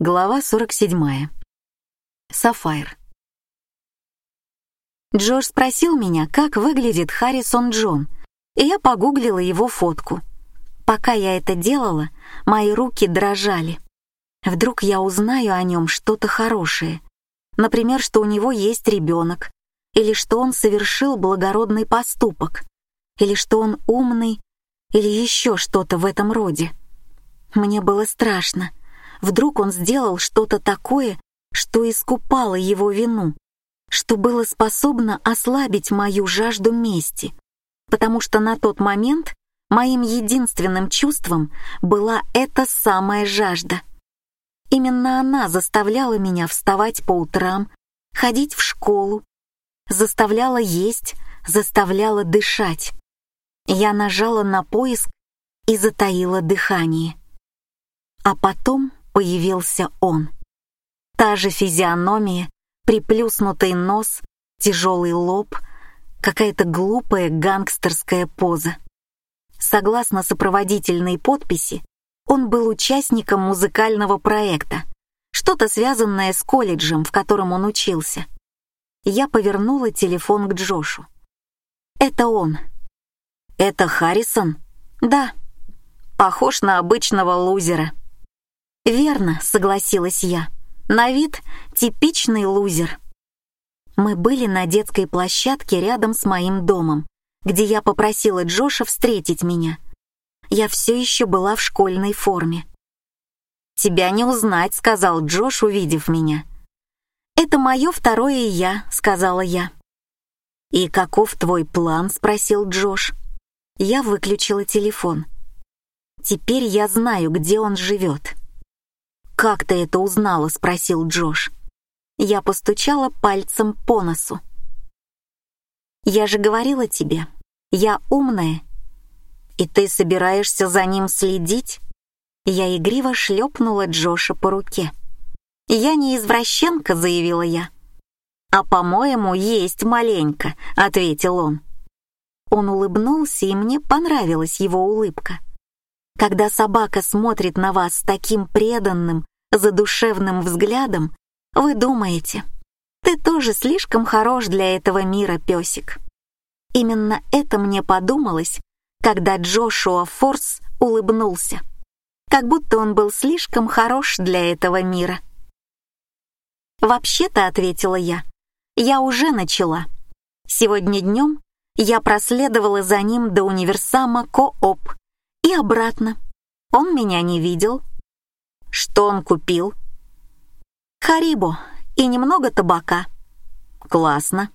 Глава 47. Сафайр. Джош спросил меня, как выглядит Харрисон Джон, и я погуглила его фотку. Пока я это делала, мои руки дрожали. Вдруг я узнаю о нем что-то хорошее. Например, что у него есть ребенок, или что он совершил благородный поступок, или что он умный, или еще что-то в этом роде. Мне было страшно. Вдруг он сделал что-то такое, что искупало его вину, что было способно ослабить мою жажду мести, потому что на тот момент моим единственным чувством была эта самая жажда. Именно она заставляла меня вставать по утрам, ходить в школу, заставляла есть, заставляла дышать. Я нажала на поиск и затаила дыхание. А потом появился он. Та же физиономия, приплюснутый нос, тяжелый лоб, какая-то глупая гангстерская поза. Согласно сопроводительной подписи, он был участником музыкального проекта, что-то связанное с колледжем, в котором он учился. Я повернула телефон к Джошу. «Это он». «Это Харрисон?» «Да». «Похож на обычного лузера». «Верно», — согласилась я. «На вид типичный лузер». Мы были на детской площадке рядом с моим домом, где я попросила Джоша встретить меня. Я все еще была в школьной форме. «Тебя не узнать», — сказал Джош, увидев меня. «Это мое второе «я», — сказала я. «И каков твой план?» — спросил Джош. Я выключила телефон. Теперь я знаю, где он живет. «Как ты это узнала?» — спросил Джош. Я постучала пальцем по носу. «Я же говорила тебе, я умная. И ты собираешься за ним следить?» Я игриво шлепнула Джоша по руке. «Я не извращенка», — заявила я. «А, по-моему, есть маленько», — ответил он. Он улыбнулся, и мне понравилась его улыбка. Когда собака смотрит на вас с таким преданным, задушевным взглядом, вы думаете, ты тоже слишком хорош для этого мира, песик. Именно это мне подумалось, когда Джошуа Форс улыбнулся, как будто он был слишком хорош для этого мира. «Вообще-то», — ответила я, — «я уже начала. Сегодня днем я проследовала за ним до универсама Кооп и обратно. Он меня не видел. Что он купил? Харибо и немного табака. Классно.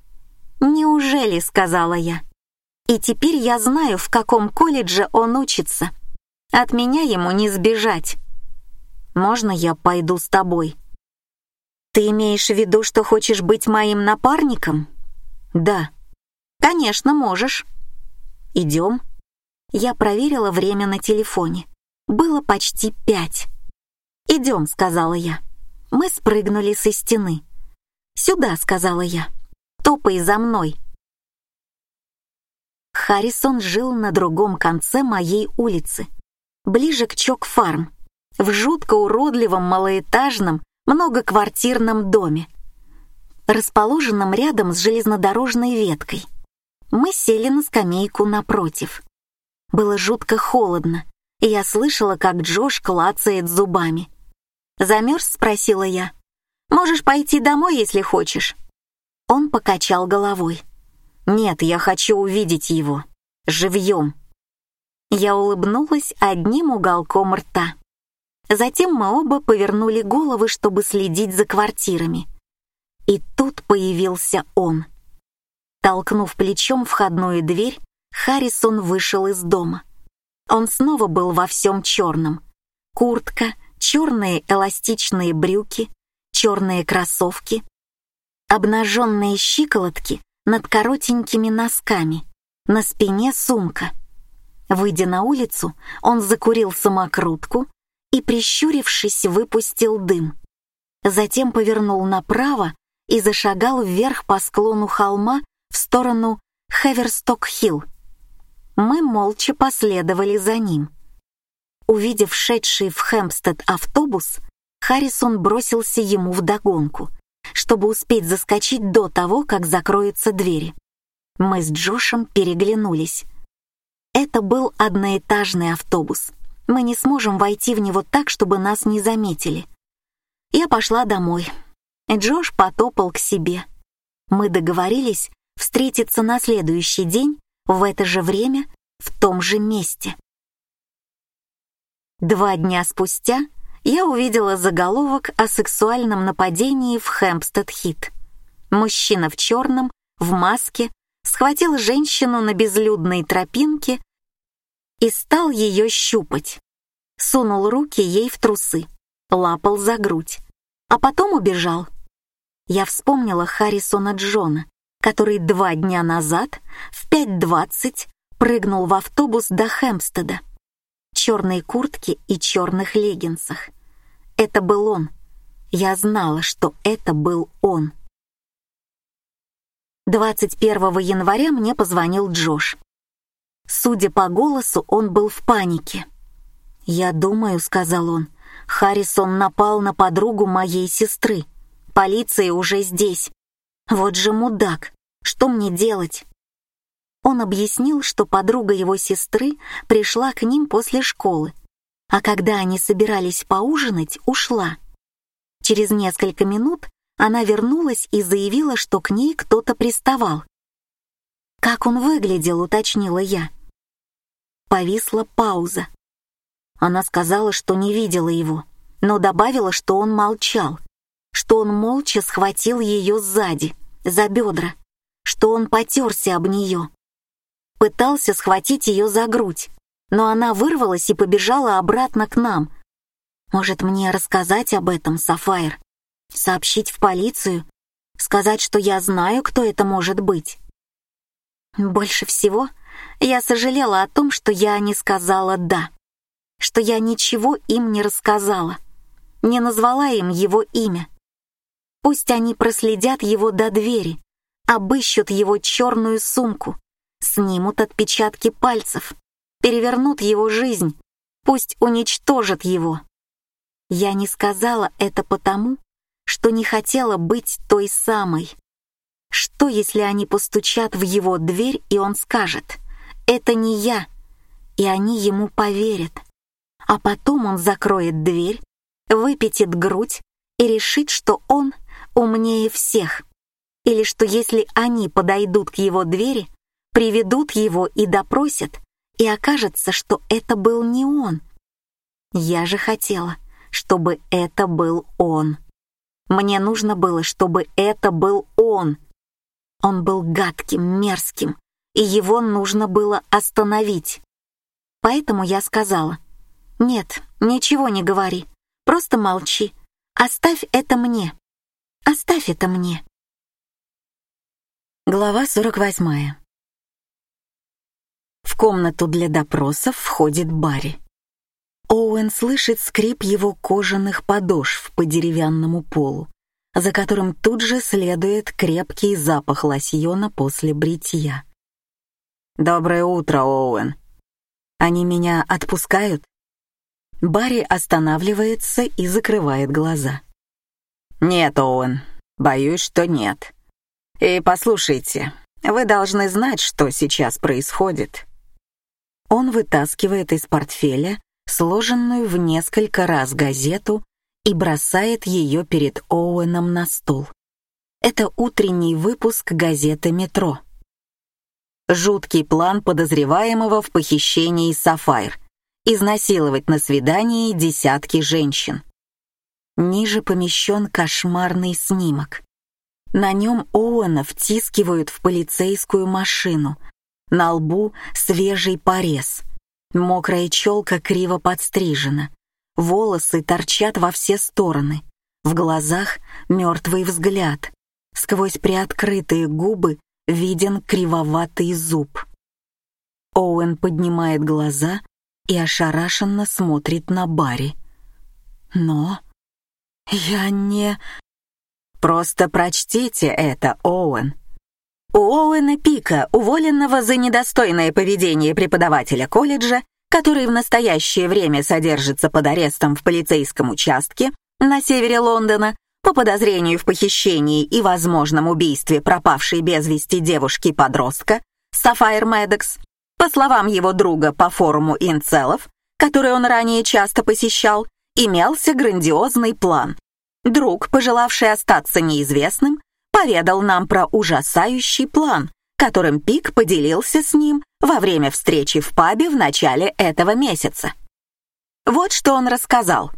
Неужели, сказала я. И теперь я знаю, в каком колледже он учится. От меня ему не сбежать. Можно я пойду с тобой? Ты имеешь в виду, что хочешь быть моим напарником? Да. Конечно, можешь. Идем. Я проверила время на телефоне. Было почти пять. «Идем», — сказала я. Мы спрыгнули со стены. «Сюда», — сказала я. «Топай за мной». Харрисон жил на другом конце моей улицы, ближе к Чок-фарм, в жутко уродливом малоэтажном многоквартирном доме, расположенном рядом с железнодорожной веткой. Мы сели на скамейку напротив. Было жутко холодно, и я слышала, как Джош клацает зубами. «Замерз?» — спросила я. «Можешь пойти домой, если хочешь». Он покачал головой. «Нет, я хочу увидеть его. Живьем». Я улыбнулась одним уголком рта. Затем мы оба повернули головы, чтобы следить за квартирами. И тут появился он. Толкнув плечом входную дверь, Харрисон вышел из дома. Он снова был во всем черном. Куртка, черные эластичные брюки, черные кроссовки, обнаженные щиколотки над коротенькими носками, на спине сумка. Выйдя на улицу, он закурил самокрутку и, прищурившись, выпустил дым. Затем повернул направо и зашагал вверх по склону холма в сторону Хеверсток-Хилл. Мы молча последовали за ним. Увидев шедший в Хэмпстед автобус, Харрисон бросился ему вдогонку, чтобы успеть заскочить до того, как закроются двери. Мы с Джошем переглянулись. Это был одноэтажный автобус. Мы не сможем войти в него так, чтобы нас не заметили. Я пошла домой. Джош потопал к себе. Мы договорились встретиться на следующий день в это же время в том же месте. Два дня спустя я увидела заголовок о сексуальном нападении в Хэмпстед-Хит. Мужчина в черном, в маске, схватил женщину на безлюдной тропинке и стал ее щупать. Сунул руки ей в трусы, лапал за грудь, а потом убежал. Я вспомнила Харрисона Джона, который два дня назад в 5.20 прыгнул в автобус до Хэмпстеда. Черной куртке и черных леггинсах. Это был он. Я знала, что это был он. 21 января мне позвонил Джош. Судя по голосу, он был в панике. «Я думаю», — сказал он, — «Харрисон напал на подругу моей сестры. Полиция уже здесь. Вот же мудак. Что мне делать?» Он объяснил, что подруга его сестры пришла к ним после школы, а когда они собирались поужинать, ушла. Через несколько минут она вернулась и заявила, что к ней кто-то приставал. «Как он выглядел?» — уточнила я. Повисла пауза. Она сказала, что не видела его, но добавила, что он молчал, что он молча схватил ее сзади, за бедра, что он потерся об нее. Пытался схватить ее за грудь, но она вырвалась и побежала обратно к нам. Может, мне рассказать об этом, Сафайр? Сообщить в полицию? Сказать, что я знаю, кто это может быть? Больше всего я сожалела о том, что я не сказала «да», что я ничего им не рассказала, не назвала им его имя. Пусть они проследят его до двери, обыщут его черную сумку, снимут отпечатки пальцев, перевернут его жизнь, пусть уничтожат его. Я не сказала это потому, что не хотела быть той самой. Что, если они постучат в его дверь, и он скажет «Это не я», и они ему поверят. А потом он закроет дверь, выпятит грудь и решит, что он умнее всех. Или что если они подойдут к его двери, приведут его и допросят, и окажется, что это был не он. Я же хотела, чтобы это был он. Мне нужно было, чтобы это был он. Он был гадким, мерзким, и его нужно было остановить. Поэтому я сказала, «Нет, ничего не говори, просто молчи, оставь это мне, оставь это мне». Глава 48. В комнату для допросов входит Барри. Оуэн слышит скрип его кожаных подошв по деревянному полу, за которым тут же следует крепкий запах лосьона после бритья. «Доброе утро, Оуэн. Они меня отпускают?» Барри останавливается и закрывает глаза. «Нет, Оуэн, боюсь, что нет. И послушайте, вы должны знать, что сейчас происходит». Он вытаскивает из портфеля сложенную в несколько раз газету и бросает ее перед Оуэном на стол. Это утренний выпуск газеты «Метро». Жуткий план подозреваемого в похищении Сафайр. Изнасиловать на свидании десятки женщин. Ниже помещен кошмарный снимок. На нем Оуэна втискивают в полицейскую машину, на лбу свежий порез. Мокрая челка криво подстрижена. Волосы торчат во все стороны. В глазах мертвый взгляд. Сквозь приоткрытые губы виден кривоватый зуб. Оуэн поднимает глаза и ошарашенно смотрит на Барри. Но я не... Просто прочтите это, Оуэн. Оуэна Пика, уволенного за недостойное поведение преподавателя колледжа, который в настоящее время содержится под арестом в полицейском участке, на севере Лондона по подозрению в похищении и возможном убийстве пропавшей без вести девушки-подростка Сафайр Медекс, по словам его друга по форуму инцелов, который он ранее часто посещал, имелся грандиозный план. Друг, пожелавший остаться неизвестным, поведал нам про ужасающий план, которым Пик поделился с ним во время встречи в пабе в начале этого месяца. Вот что он рассказал.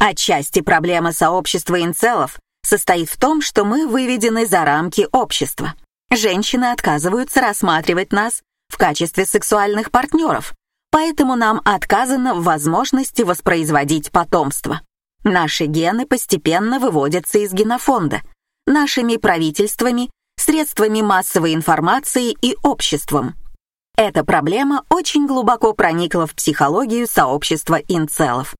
Отчасти проблема сообщества инцелов состоит в том, что мы выведены за рамки общества. Женщины отказываются рассматривать нас в качестве сексуальных партнеров, поэтому нам отказано в возможности воспроизводить потомство. Наши гены постепенно выводятся из генофонда, нашими правительствами, средствами массовой информации и обществом. Эта проблема очень глубоко проникла в психологию сообщества инцелов.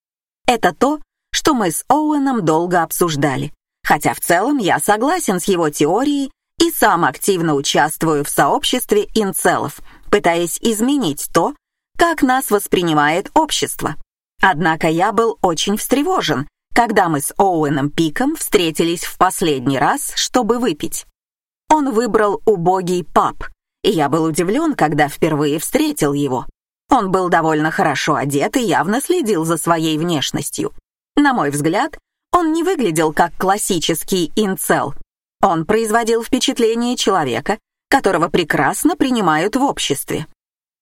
Это то, что мы с Оуэном долго обсуждали. Хотя в целом я согласен с его теорией и сам активно участвую в сообществе инцелов, пытаясь изменить то, как нас воспринимает общество. Однако я был очень встревожен, когда мы с Оуэном Пиком встретились в последний раз, чтобы выпить. Он выбрал убогий паб, и я был удивлен, когда впервые встретил его. Он был довольно хорошо одет и явно следил за своей внешностью. На мой взгляд, он не выглядел как классический инцел. Он производил впечатление человека, которого прекрасно принимают в обществе.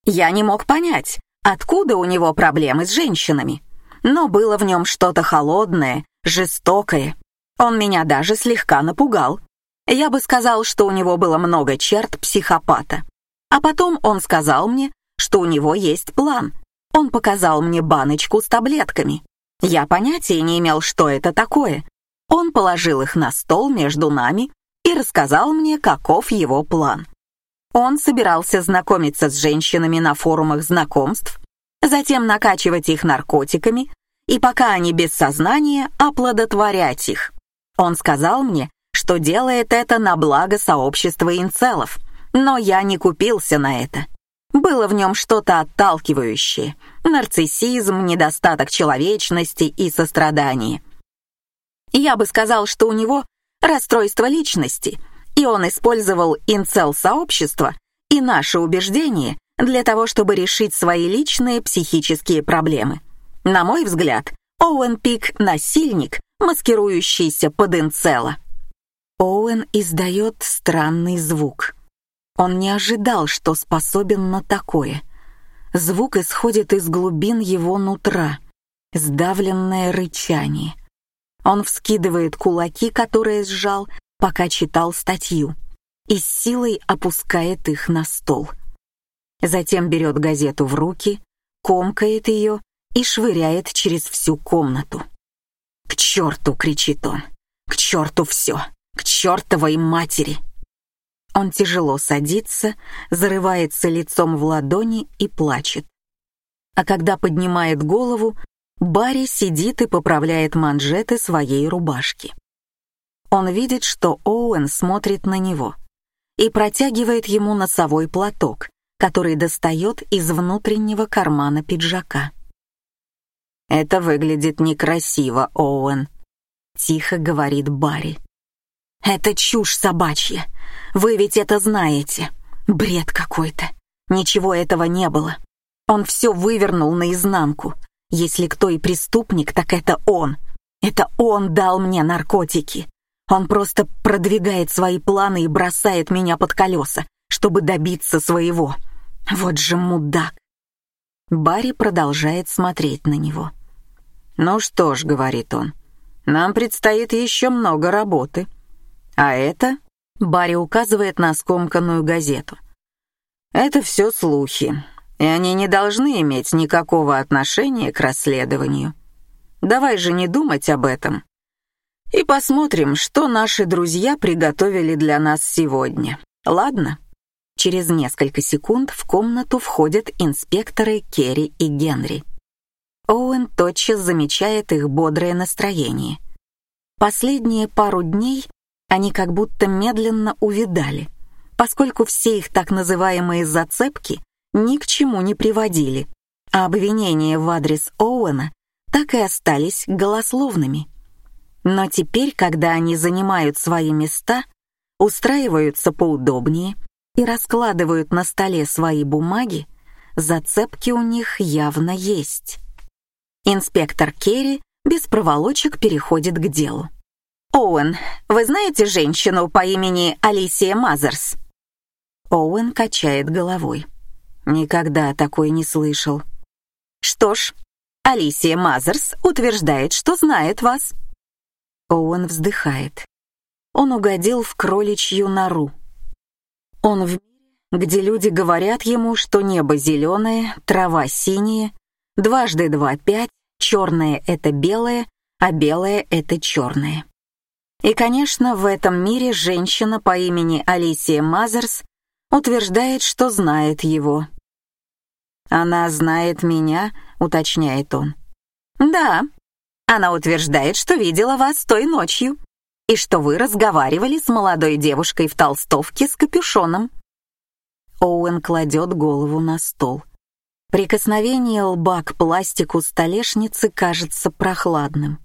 Я не мог понять, откуда у него проблемы с женщинами, но было в нем что-то холодное, жестокое. Он меня даже слегка напугал. Я бы сказал, что у него было много черт психопата. А потом он сказал мне, что у него есть план. Он показал мне баночку с таблетками. Я понятия не имел, что это такое. Он положил их на стол между нами и рассказал мне, каков его план. Он собирался знакомиться с женщинами на форумах знакомств, затем накачивать их наркотиками и пока они без сознания, оплодотворять их. Он сказал мне, что делает это на благо сообщества инцелов, но я не купился на это. Было в нем что-то отталкивающее. Нарциссизм, недостаток человечности и сострадания. Я бы сказал, что у него расстройство личности, и он использовал инцел-сообщество и наши убеждения для того, чтобы решить свои личные психические проблемы. На мой взгляд, Оуэн Пик — насильник, маскирующийся под инцела. Оуэн издает странный звук. Он не ожидал, что способен на такое. Звук исходит из глубин его нутра. Сдавленное рычание. Он вскидывает кулаки, которые сжал, пока читал статью, и с силой опускает их на стол. Затем берет газету в руки, комкает ее и швыряет через всю комнату. «К черту!» — кричит он. «К черту все! К чертовой матери!» Он тяжело садится, зарывается лицом в ладони и плачет. А когда поднимает голову, Барри сидит и поправляет манжеты своей рубашки. Он видит, что Оуэн смотрит на него и протягивает ему носовой платок, который достает из внутреннего кармана пиджака. «Это выглядит некрасиво, Оуэн», — тихо говорит Барри. «Это чушь собачья. Вы ведь это знаете. Бред какой-то. Ничего этого не было. Он все вывернул наизнанку. Если кто и преступник, так это он. Это он дал мне наркотики. Он просто продвигает свои планы и бросает меня под колеса, чтобы добиться своего. Вот же мудак. Барри продолжает смотреть на него. «Ну что ж», — говорит он, — «нам предстоит еще много работы». А это, Барри указывает на скомканную газету. Это все слухи, и они не должны иметь никакого отношения к расследованию. Давай же не думать об этом. И посмотрим, что наши друзья приготовили для нас сегодня. Ладно? Через несколько секунд в комнату входят инспекторы Керри и Генри. Оуэн тотчас замечает их бодрое настроение. Последние пару дней они как будто медленно увидали, поскольку все их так называемые «зацепки» ни к чему не приводили, а обвинения в адрес Оуэна так и остались голословными. Но теперь, когда они занимают свои места, устраиваются поудобнее и раскладывают на столе свои бумаги, зацепки у них явно есть. Инспектор Керри без проволочек переходит к делу. «Оуэн, вы знаете женщину по имени Алисия Мазерс?» Оуэн качает головой. «Никогда такой не слышал». «Что ж, Алисия Мазерс утверждает, что знает вас». Оуэн вздыхает. Он угодил в кроличью нору. Он в мире, где люди говорят ему, что небо зеленое, трава синяя, дважды два — пять, черное — это белое, а белое — это черное. И, конечно, в этом мире женщина по имени Алисия Мазерс утверждает, что знает его. «Она знает меня», — уточняет он. «Да, она утверждает, что видела вас той ночью и что вы разговаривали с молодой девушкой в толстовке с капюшоном». Оуэн кладет голову на стол. Прикосновение лба к пластику столешницы кажется прохладным.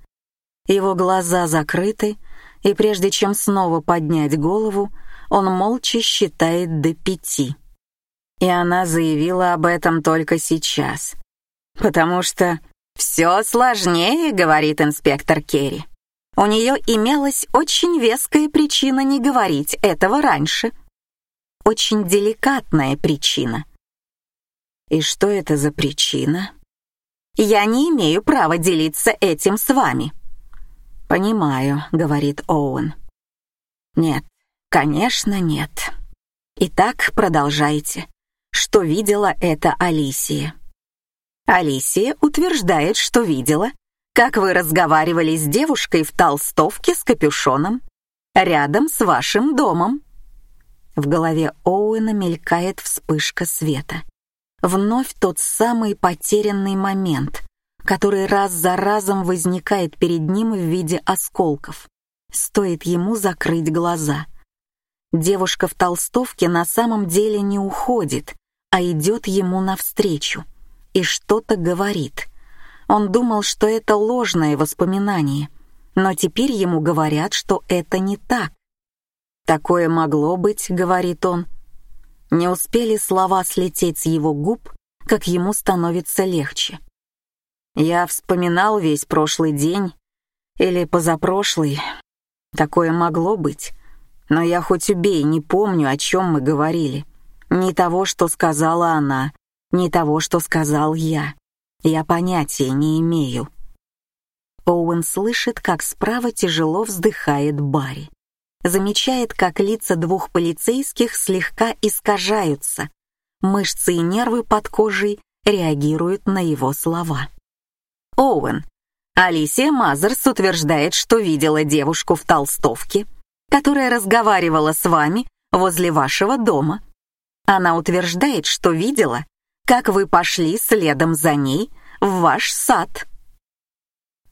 Его глаза закрыты, и прежде чем снова поднять голову, он молча считает до пяти. И она заявила об этом только сейчас. Потому что «все сложнее», — говорит инспектор Керри. У нее имелась очень веская причина не говорить этого раньше. Очень деликатная причина. И что это за причина? Я не имею права делиться этим с вами. «Понимаю», — говорит Оуэн. «Нет, конечно, нет. Итак, продолжайте. Что видела эта Алисия?» Алисия утверждает, что видела, как вы разговаривали с девушкой в толстовке с капюшоном рядом с вашим домом. В голове Оуэна мелькает вспышка света. Вновь тот самый потерянный момент, который раз за разом возникает перед ним в виде осколков. Стоит ему закрыть глаза. Девушка в толстовке на самом деле не уходит, а идет ему навстречу и что-то говорит. Он думал, что это ложное воспоминание, но теперь ему говорят, что это не так. «Такое могло быть», — говорит он. Не успели слова слететь с его губ, как ему становится легче. Я вспоминал весь прошлый день или позапрошлый. Такое могло быть. Но я хоть убей, не помню, о чем мы говорили. Ни того, что сказала она, ни того, что сказал я. Я понятия не имею. Оуэн слышит, как справа тяжело вздыхает Барри. Замечает, как лица двух полицейских слегка искажаются. Мышцы и нервы под кожей реагируют на его слова. Оуэн. Алисия Мазерс утверждает, что видела девушку в толстовке, которая разговаривала с вами возле вашего дома. Она утверждает, что видела, как вы пошли следом за ней в ваш сад.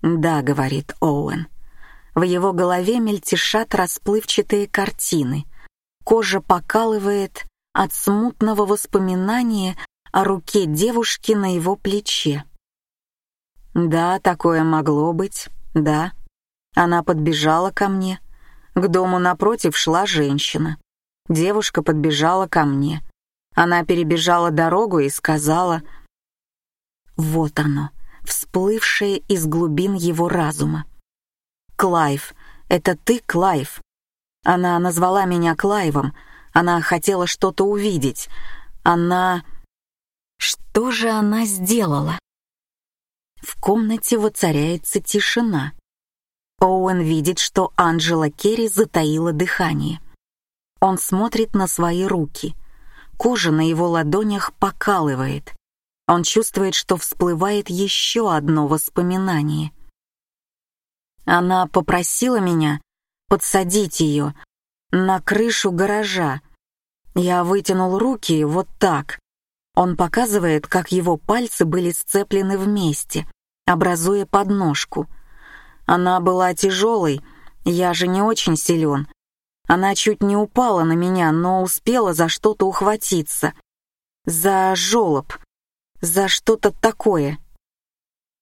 «Да», — говорит Оуэн. В его голове мельтешат расплывчатые картины. Кожа покалывает от смутного воспоминания о руке девушки на его плече. Да, такое могло быть, да. Она подбежала ко мне. К дому напротив шла женщина. Девушка подбежала ко мне. Она перебежала дорогу и сказала... Вот оно, всплывшее из глубин его разума. «Клайв, это ты, Клайв?» Она назвала меня Клайвом. Она хотела что-то увидеть. Она... Что же она сделала? В комнате воцаряется тишина. Оуэн видит, что Анджела Керри затаила дыхание. Он смотрит на свои руки. Кожа на его ладонях покалывает. Он чувствует, что всплывает еще одно воспоминание. Она попросила меня подсадить ее на крышу гаража. Я вытянул руки вот так, он показывает, как его пальцы были сцеплены вместе, образуя подножку. Она была тяжелой, я же не очень силен. Она чуть не упала на меня, но успела за что-то ухватиться. За жолоб, за что-то такое.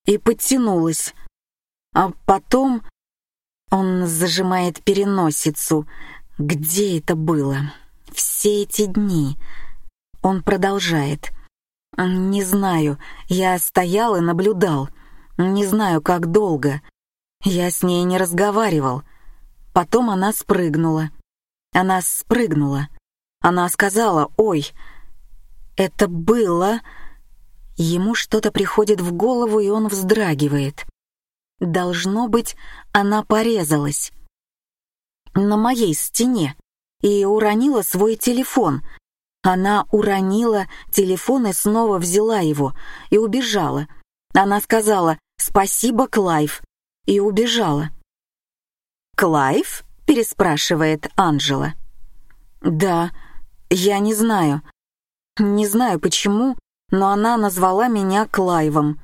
И подтянулась. А потом Он зажимает переносицу. Где это было? Все эти дни. Он продолжает. Не знаю, я стоял и наблюдал. Не знаю, как долго. Я с ней не разговаривал. Потом она спрыгнула. Она спрыгнула. Она сказала «Ой». Это было... Ему что-то приходит в голову, и он вздрагивает. Должно быть, она порезалась. На моей стене. И уронила свой телефон. Она уронила телефон и снова взяла его. И убежала. Она сказала «Спасибо, Клайв». И убежала. «Клайв?» — переспрашивает Анжела. «Да, я не знаю. Не знаю почему, но она назвала меня Клайвом.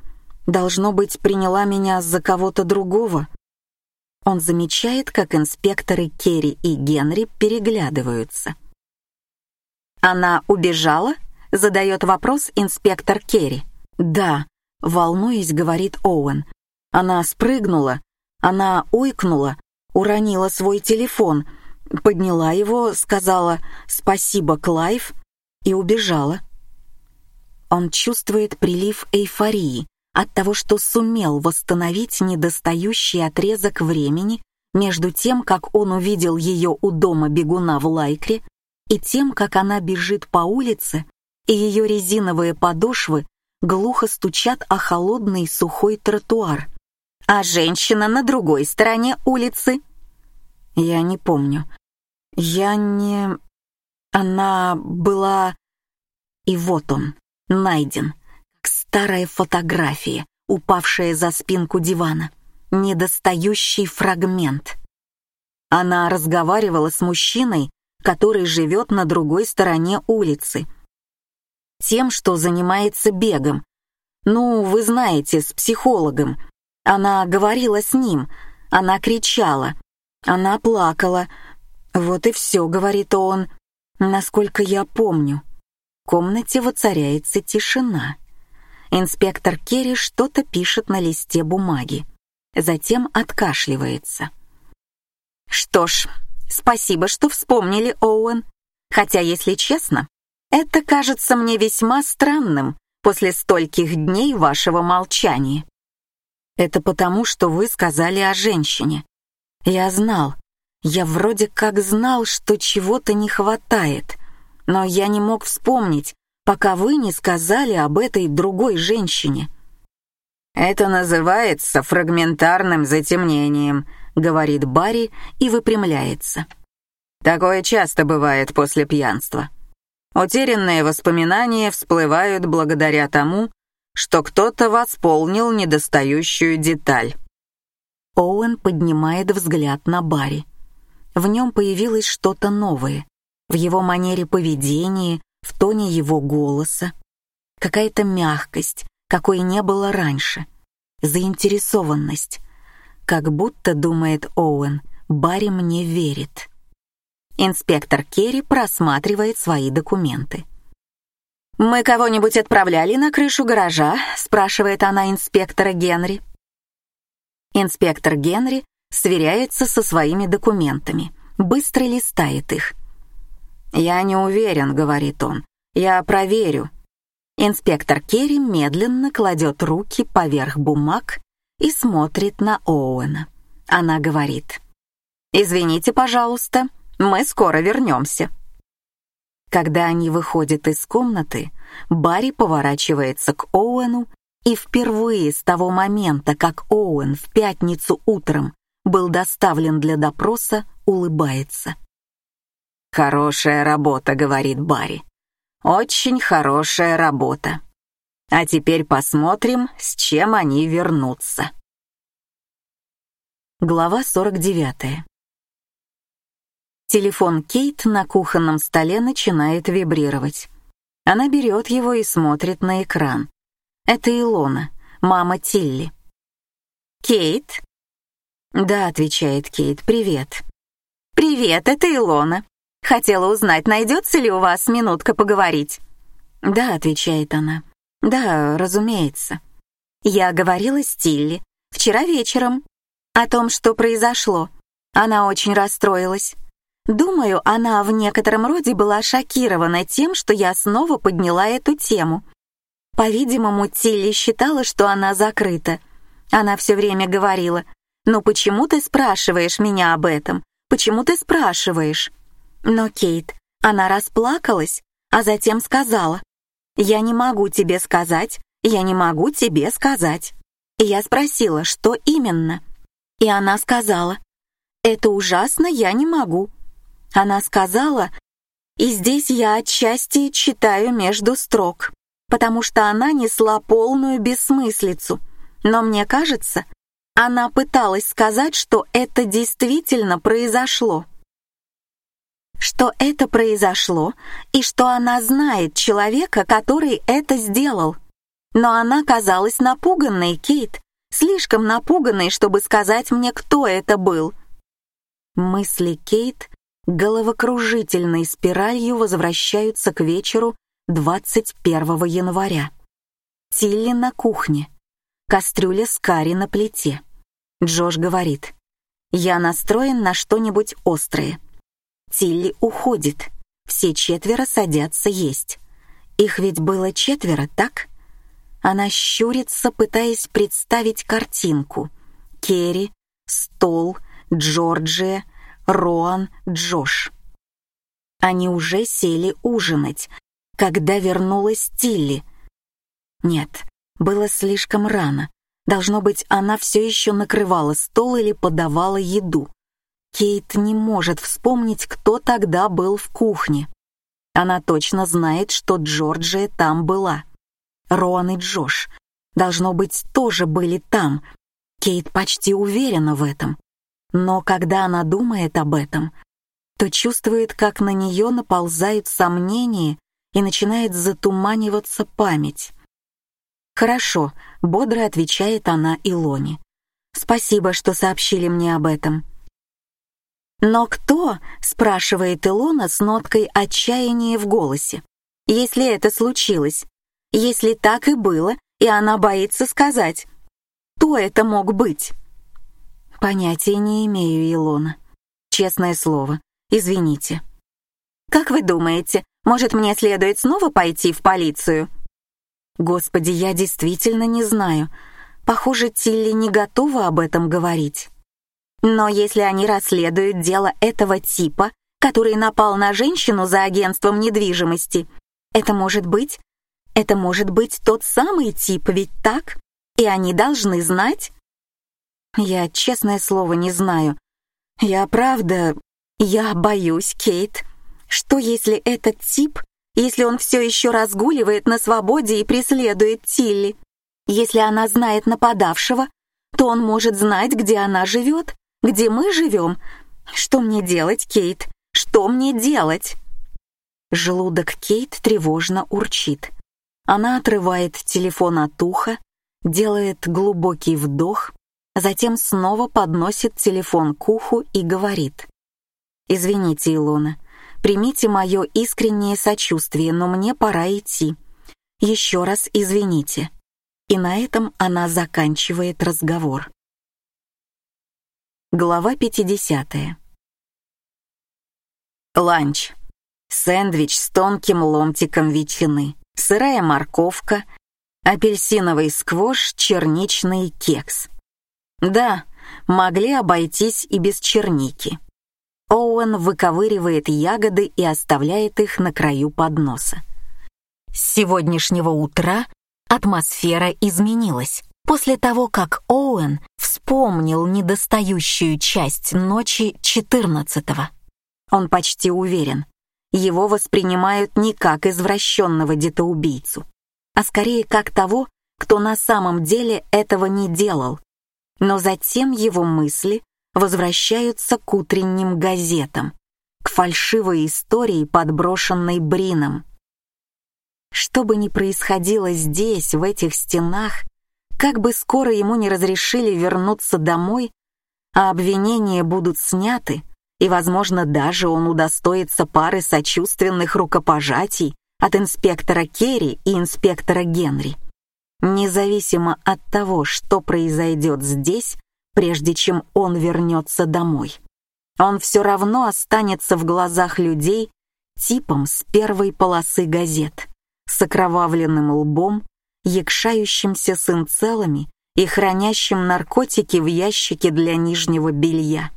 Должно быть, приняла меня за кого-то другого». Он замечает, как инспекторы Керри и Генри переглядываются. «Она убежала?» — задает вопрос инспектор Керри. «Да», — волнуясь, говорит Оуэн. «Она спрыгнула, она ойкнула, уронила свой телефон, подняла его, сказала «Спасибо, Клайв» и убежала. Он чувствует прилив эйфории от того, что сумел восстановить недостающий отрезок времени между тем, как он увидел ее у дома бегуна в лайкре, и тем, как она бежит по улице, и ее резиновые подошвы глухо стучат о холодный сухой тротуар. А женщина на другой стороне улицы? Я не помню. Я не... Она была... И вот он, найден, старая фотография, упавшая за спинку дивана. Недостающий фрагмент. Она разговаривала с мужчиной, который живет на другой стороне улицы. Тем, что занимается бегом. Ну, вы знаете, с психологом. Она говорила с ним, она кричала, она плакала. Вот и все, говорит он, насколько я помню. В комнате воцаряется тишина. Инспектор Керри что-то пишет на листе бумаги. Затем откашливается. «Что ж, спасибо, что вспомнили, Оуэн. Хотя, если честно, это кажется мне весьма странным после стольких дней вашего молчания. Это потому, что вы сказали о женщине. Я знал, я вроде как знал, что чего-то не хватает, но я не мог вспомнить, пока вы не сказали об этой другой женщине. «Это называется фрагментарным затемнением», — говорит Барри и выпрямляется. «Такое часто бывает после пьянства. Утерянные воспоминания всплывают благодаря тому, что кто-то восполнил недостающую деталь». Оуэн поднимает взгляд на Барри. В нем появилось что-то новое. В его манере поведения, в тоне его голоса. Какая-то мягкость, какой не было раньше. Заинтересованность. Как будто, думает Оуэн, Барри мне верит. Инспектор Керри просматривает свои документы. «Мы кого-нибудь отправляли на крышу гаража?» — спрашивает она инспектора Генри. Инспектор Генри сверяется со своими документами, быстро листает их. «Я не уверен», — говорит он. «Я проверю». Инспектор Керри медленно кладет руки поверх бумаг и смотрит на Оуэна. Она говорит. «Извините, пожалуйста, мы скоро вернемся». Когда они выходят из комнаты, Барри поворачивается к Оуэну и впервые с того момента, как Оуэн в пятницу утром был доставлен для допроса, улыбается. «Хорошая работа», — говорит Барри. «Очень хорошая работа. А теперь посмотрим, с чем они вернутся». Глава 49. Телефон Кейт на кухонном столе начинает вибрировать. Она берет его и смотрит на экран. Это Илона, мама Тилли. «Кейт?» «Да», — отвечает Кейт, — «привет». «Привет, это Илона. Хотела узнать, найдется ли у вас минутка поговорить?» «Да», — отвечает она. «Да, разумеется». «Я говорила с Тилли вчера вечером о том, что произошло. Она очень расстроилась. Думаю, она в некотором роде была шокирована тем, что я снова подняла эту тему. По-видимому, Тилли считала, что она закрыта. Она все время говорила, «Ну почему ты спрашиваешь меня об этом? Почему ты спрашиваешь?» Но Кейт, она расплакалась, а затем сказала, «Я не могу тебе сказать, я не могу тебе сказать». Я спросила, что именно. И она сказала, «Это ужасно, я не могу». Она сказала, и здесь я отчасти читаю между строк, потому что она несла полную бессмыслицу. Но мне кажется, она пыталась сказать, что это действительно произошло. Что это произошло, и что она знает человека, который это сделал. Но она казалась напуганной, Кейт, слишком напуганной, чтобы сказать мне, кто это был. Мысли Кейт головокружительной спиралью возвращаются к вечеру 21 января. Тилли на кухне. Кастрюля с карри на плите. Джош говорит, «Я настроен на что-нибудь острое». Тилли уходит. Все четверо садятся есть. Их ведь было четверо, так? Она щурится, пытаясь представить картинку. Керри, стол, Джорджия, Роан, Джош. Они уже сели ужинать, когда вернулась Тилли. Нет, было слишком рано. Должно быть, она все еще накрывала стол или подавала еду. Кейт не может вспомнить, кто тогда был в кухне. Она точно знает, что Джорджия там была. Роан и Джош, должно быть, тоже были там. Кейт почти уверена в этом. Но когда она думает об этом, то чувствует, как на нее наползают сомнения и начинает затуманиваться память. «Хорошо», — бодро отвечает она Илоне. «Спасибо, что сообщили мне об этом». «Но кто?» — спрашивает Илона с ноткой отчаяния в голосе. «Если это случилось, если так и было, и она боится сказать, кто это мог быть?» Понятия не имею, Илона. Честное слово. Извините. Как вы думаете, может, мне следует снова пойти в полицию? Господи, я действительно не знаю. Похоже, Тилли не готова об этом говорить. Но если они расследуют дело этого типа, который напал на женщину за агентством недвижимости, это может быть... Это может быть тот самый тип, ведь так? И они должны знать? Я, честное слово, не знаю. Я правда... Я боюсь, Кейт. Что если этот тип, если он все еще разгуливает на свободе и преследует Тилли? Если она знает нападавшего, то он может знать, где она живет, где мы живем. Что мне делать, Кейт? Что мне делать? Желудок Кейт тревожно урчит. Она отрывает телефон от уха, делает глубокий вдох, Затем снова подносит телефон к уху и говорит. «Извините, Илона, примите мое искреннее сочувствие, но мне пора идти. Еще раз извините». И на этом она заканчивает разговор. Глава 50. Ланч. Сэндвич с тонким ломтиком ветчины, сырая морковка, апельсиновый сквош, черничный кекс. Да, могли обойтись и без черники. Оуэн выковыривает ягоды и оставляет их на краю подноса. С сегодняшнего утра атмосфера изменилась. После того, как Оуэн вспомнил недостающую часть ночи 14-го. Он почти уверен, его воспринимают не как извращенного детоубийцу, а скорее как того, кто на самом деле этого не делал но затем его мысли возвращаются к утренним газетам, к фальшивой истории, подброшенной Брином. Что бы ни происходило здесь, в этих стенах, как бы скоро ему не разрешили вернуться домой, а обвинения будут сняты, и, возможно, даже он удостоится пары сочувственных рукопожатий от инспектора Керри и инспектора Генри независимо от того, что произойдет здесь, прежде чем он вернется домой. он все равно останется в глазах людей типом с первой полосы газет, с окровавленным лбом, якшающимся с инцелами и хранящим наркотики в ящике для нижнего белья.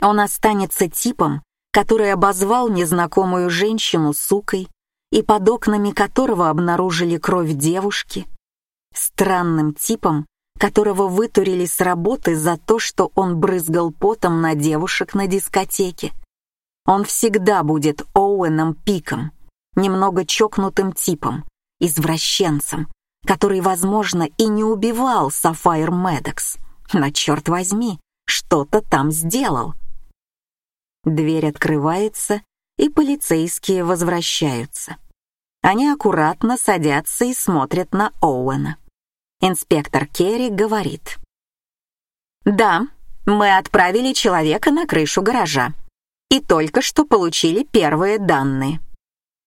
Он останется типом, который обозвал незнакомую женщину сукой и под окнами которого обнаружили кровь девушки, странным типом, которого вытурили с работы за то, что он брызгал потом на девушек на дискотеке. Он всегда будет Оуэном Пиком, немного чокнутым типом, извращенцем, который, возможно, и не убивал Сафайр Медекс, но, черт возьми, что-то там сделал. Дверь открывается, и полицейские возвращаются. Они аккуратно садятся и смотрят на Оуэна. Инспектор Керри говорит. «Да, мы отправили человека на крышу гаража и только что получили первые данные.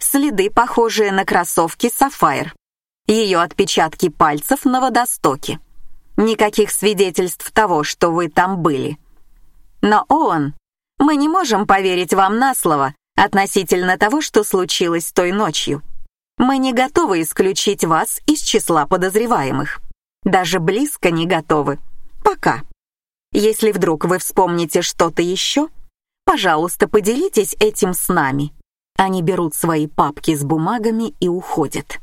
Следы, похожие на кроссовки Сафайр, ее отпечатки пальцев на водостоке. Никаких свидетельств того, что вы там были. Но, Оуэн, мы не можем поверить вам на слово относительно того, что случилось той ночью. Мы не готовы исключить вас из числа подозреваемых. Даже близко не готовы. Пока. Если вдруг вы вспомните что-то еще, пожалуйста, поделитесь этим с нами. Они берут свои папки с бумагами и уходят.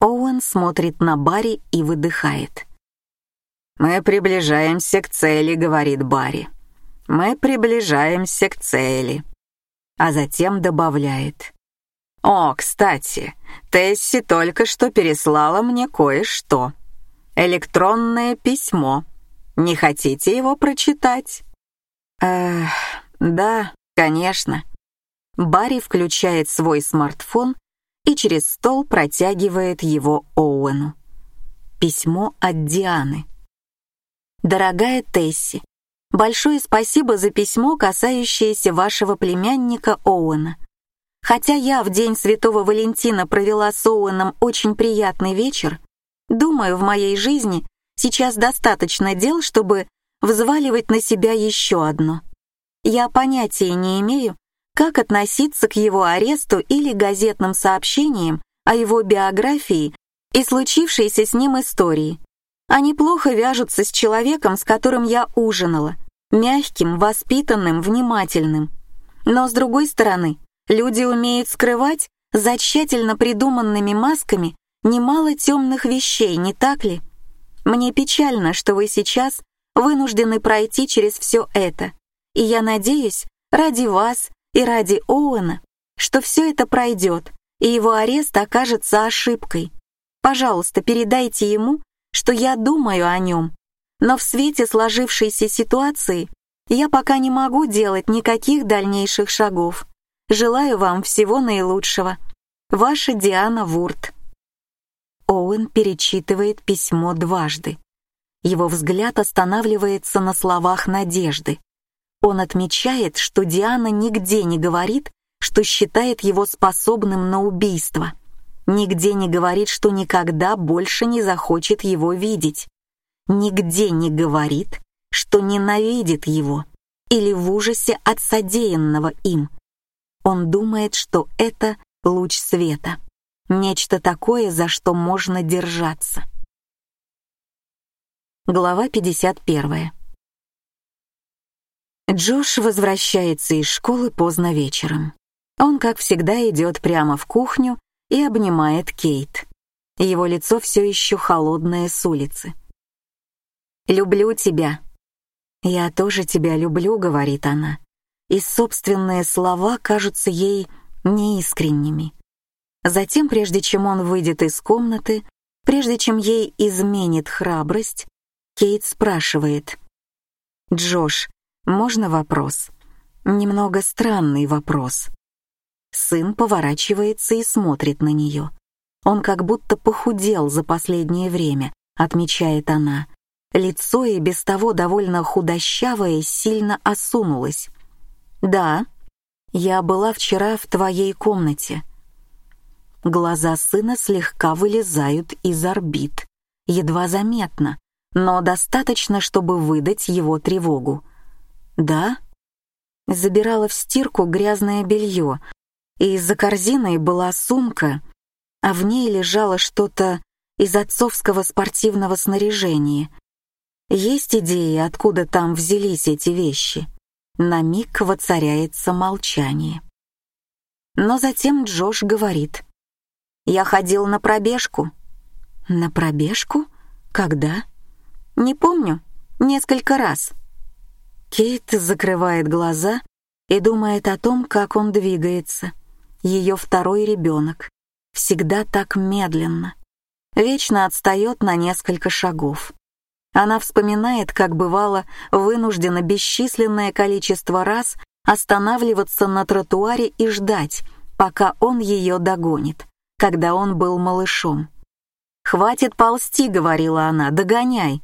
Оуэн смотрит на Барри и выдыхает. «Мы приближаемся к цели», — говорит Барри. Мы приближаемся к цели. А затем добавляет. О, кстати, Тесси только что переслала мне кое-что. Электронное письмо. Не хотите его прочитать? Эх, да, конечно. Барри включает свой смартфон и через стол протягивает его Оуэну. Письмо от Дианы. Дорогая Тесси, Большое спасибо за письмо, касающееся вашего племянника Оуэна. Хотя я в день Святого Валентина провела с Оуэном очень приятный вечер, думаю, в моей жизни сейчас достаточно дел, чтобы взваливать на себя еще одно. Я понятия не имею, как относиться к его аресту или газетным сообщениям о его биографии и случившейся с ним истории. Они плохо вяжутся с человеком, с которым я ужинала, мягким, воспитанным, внимательным. Но с другой стороны, люди умеют скрывать за тщательно придуманными масками немало темных вещей, не так ли? Мне печально, что вы сейчас вынуждены пройти через все это, и я надеюсь, ради вас и ради Оуэна, что все это пройдет, и его арест окажется ошибкой. Пожалуйста, передайте ему, что я думаю о нем но в свете сложившейся ситуации я пока не могу делать никаких дальнейших шагов. Желаю вам всего наилучшего. Ваша Диана Вурт. Оуэн перечитывает письмо дважды. Его взгляд останавливается на словах надежды. Он отмечает, что Диана нигде не говорит, что считает его способным на убийство. Нигде не говорит, что никогда больше не захочет его видеть нигде не говорит, что ненавидит его или в ужасе от содеянного им. Он думает, что это луч света, нечто такое, за что можно держаться. Глава 51. Джош возвращается из школы поздно вечером. Он, как всегда, идет прямо в кухню и обнимает Кейт. Его лицо все еще холодное с улицы. «Люблю тебя». «Я тоже тебя люблю», — говорит она. И собственные слова кажутся ей неискренними. Затем, прежде чем он выйдет из комнаты, прежде чем ей изменит храбрость, Кейт спрашивает. «Джош, можно вопрос?» Немного странный вопрос. Сын поворачивается и смотрит на нее. Он как будто похудел за последнее время, отмечает она, Лицо и без того довольно худощавое сильно осунулось. «Да, я была вчера в твоей комнате». Глаза сына слегка вылезают из орбит, едва заметно, но достаточно, чтобы выдать его тревогу. «Да?» забирала в стирку грязное белье, и из-за корзины была сумка, а в ней лежало что-то из отцовского спортивного снаряжения. Есть идеи, откуда там взялись эти вещи? На миг воцаряется молчание. Но затем Джош говорит. «Я ходил на пробежку». «На пробежку? Когда?» «Не помню. Несколько раз». Кейт закрывает глаза и думает о том, как он двигается. Ее второй ребенок. Всегда так медленно. Вечно отстает на несколько шагов. Она вспоминает, как бывало вынуждена бесчисленное количество раз останавливаться на тротуаре и ждать, пока он ее догонит, когда он был малышом. «Хватит ползти», — говорила она, — «догоняй».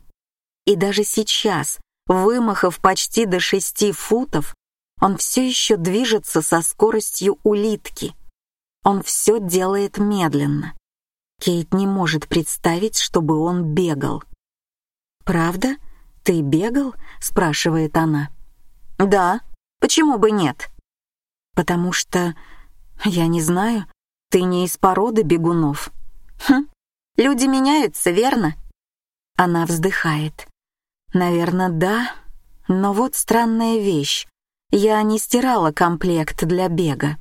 И даже сейчас, вымахав почти до шести футов, он все еще движется со скоростью улитки. Он все делает медленно. Кейт не может представить, чтобы он бегал. «Правда? Ты бегал?» — спрашивает она. «Да. Почему бы нет?» «Потому что, я не знаю, ты не из породы бегунов». «Хм, люди меняются, верно?» Она вздыхает. «Наверное, да, но вот странная вещь. Я не стирала комплект для бега.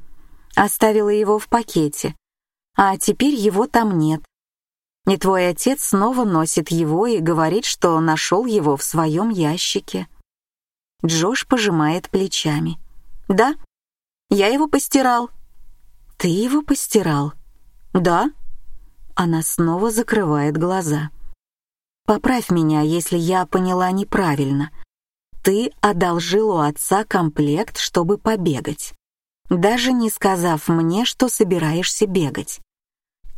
Оставила его в пакете. А теперь его там нет. И твой отец снова носит его и говорит, что нашел его в своем ящике. Джош пожимает плечами. «Да, я его постирал». «Ты его постирал?» «Да». Она снова закрывает глаза. «Поправь меня, если я поняла неправильно. Ты одолжил у отца комплект, чтобы побегать, даже не сказав мне, что собираешься бегать.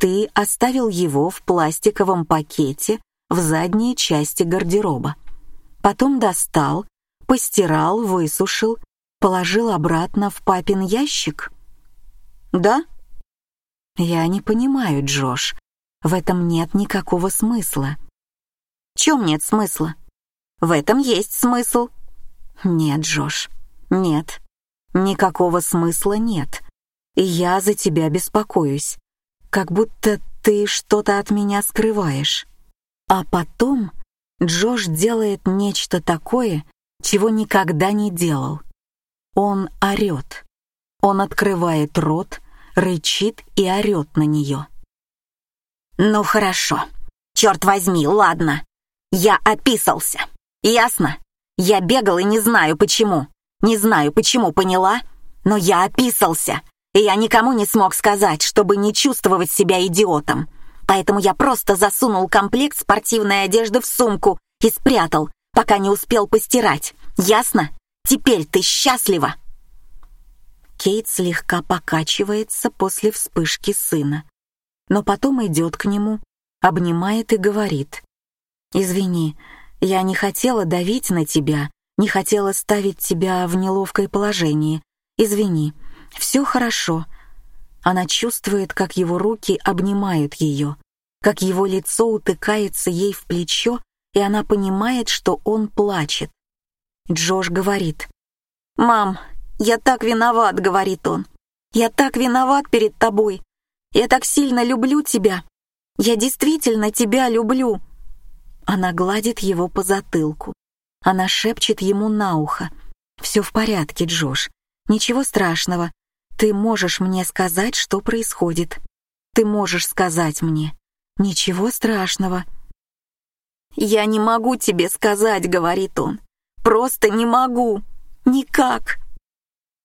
Ты оставил его в пластиковом пакете в задней части гардероба. Потом достал, постирал, высушил, положил обратно в папин ящик? Да? Я не понимаю, Джош. В этом нет никакого смысла. В чем нет смысла? В этом есть смысл. Нет, Джош, нет. Никакого смысла нет. И я за тебя беспокоюсь как будто ты что-то от меня скрываешь. А потом Джош делает нечто такое, чего никогда не делал. Он орет. Он открывает рот, рычит и орет на нее. «Ну хорошо. Черт возьми, ладно. Я описался. Ясно? Я бегал и не знаю почему. Не знаю почему, поняла? Но я описался и я никому не смог сказать, чтобы не чувствовать себя идиотом. Поэтому я просто засунул комплект спортивной одежды в сумку и спрятал, пока не успел постирать. Ясно? Теперь ты счастлива!» Кейт слегка покачивается после вспышки сына, но потом идет к нему, обнимает и говорит. «Извини, я не хотела давить на тебя, не хотела ставить тебя в неловкое положение. Извини, все хорошо. Она чувствует, как его руки обнимают ее, как его лицо утыкается ей в плечо, и она понимает, что он плачет. Джош говорит. «Мам, я так виноват», — говорит он. «Я так виноват перед тобой. Я так сильно люблю тебя. Я действительно тебя люблю». Она гладит его по затылку. Она шепчет ему на ухо. «Все в порядке, Джош. Ничего страшного. Ты можешь мне сказать, что происходит. Ты можешь сказать мне. Ничего страшного. «Я не могу тебе сказать», — говорит он. «Просто не могу. Никак».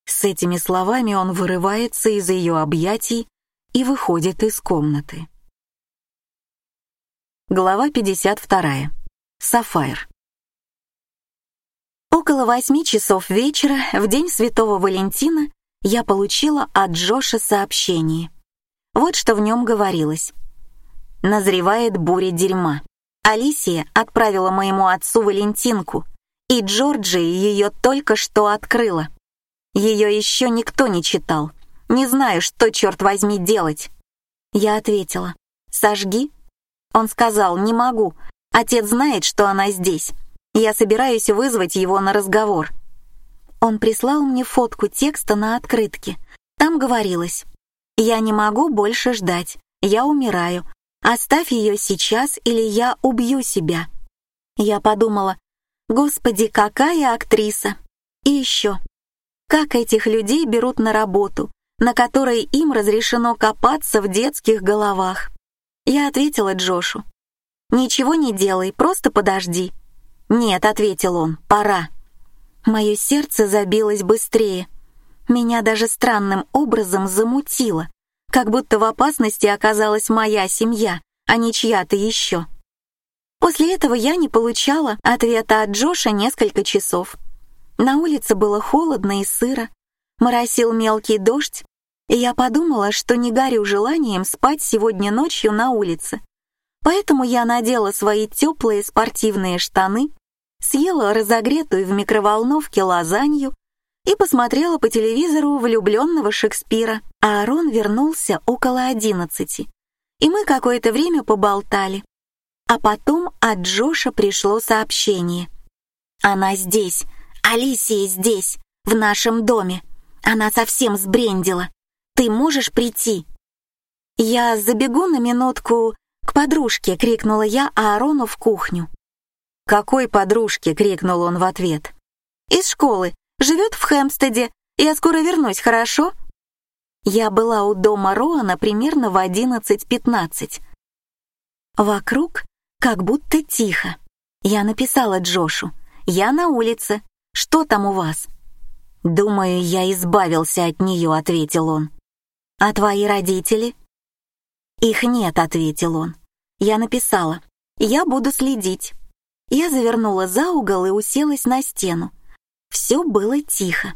С этими словами он вырывается из ее объятий и выходит из комнаты. Глава 52. Сафайр. Около восьми часов вечера, в день Святого Валентина, я получила от Джоша сообщение. Вот что в нем говорилось. Назревает буря дерьма. Алисия отправила моему отцу Валентинку, и Джорджи ее только что открыла. Ее еще никто не читал. Не знаю, что, черт возьми, делать. Я ответила, «Сожги». Он сказал, «Не могу. Отец знает, что она здесь. Я собираюсь вызвать его на разговор». Он прислал мне фотку текста на открытке. Там говорилось «Я не могу больше ждать, я умираю. Оставь ее сейчас, или я убью себя». Я подумала «Господи, какая актриса!» И еще «Как этих людей берут на работу, на которой им разрешено копаться в детских головах?» Я ответила Джошу «Ничего не делай, просто подожди». «Нет», — ответил он, — «пора». Мое сердце забилось быстрее. Меня даже странным образом замутило, как будто в опасности оказалась моя семья, а не чья-то еще. После этого я не получала ответа от Джоша несколько часов. На улице было холодно и сыро, моросил мелкий дождь, и я подумала, что не горю желанием спать сегодня ночью на улице. Поэтому я надела свои теплые спортивные штаны съела разогретую в микроволновке лазанью и посмотрела по телевизору влюбленного Шекспира, а Арон вернулся около одиннадцати, и мы какое-то время поболтали. А потом от Джоша пришло сообщение. «Она здесь, Алисия здесь, в нашем доме. Она совсем сбрендила. Ты можешь прийти?» «Я забегу на минутку к подружке», — крикнула я Аарону в кухню. «Какой подружке?» — крикнул он в ответ. «Из школы. Живет в Хэмстеде. Я скоро вернусь, хорошо?» Я была у дома Роана примерно в 11.15. Вокруг как будто тихо. Я написала Джошу. «Я на улице. Что там у вас?» «Думаю, я избавился от нее», — ответил он. «А твои родители?» «Их нет», — ответил он. Я написала. «Я буду следить». Я завернула за угол и уселась на стену. Все было тихо.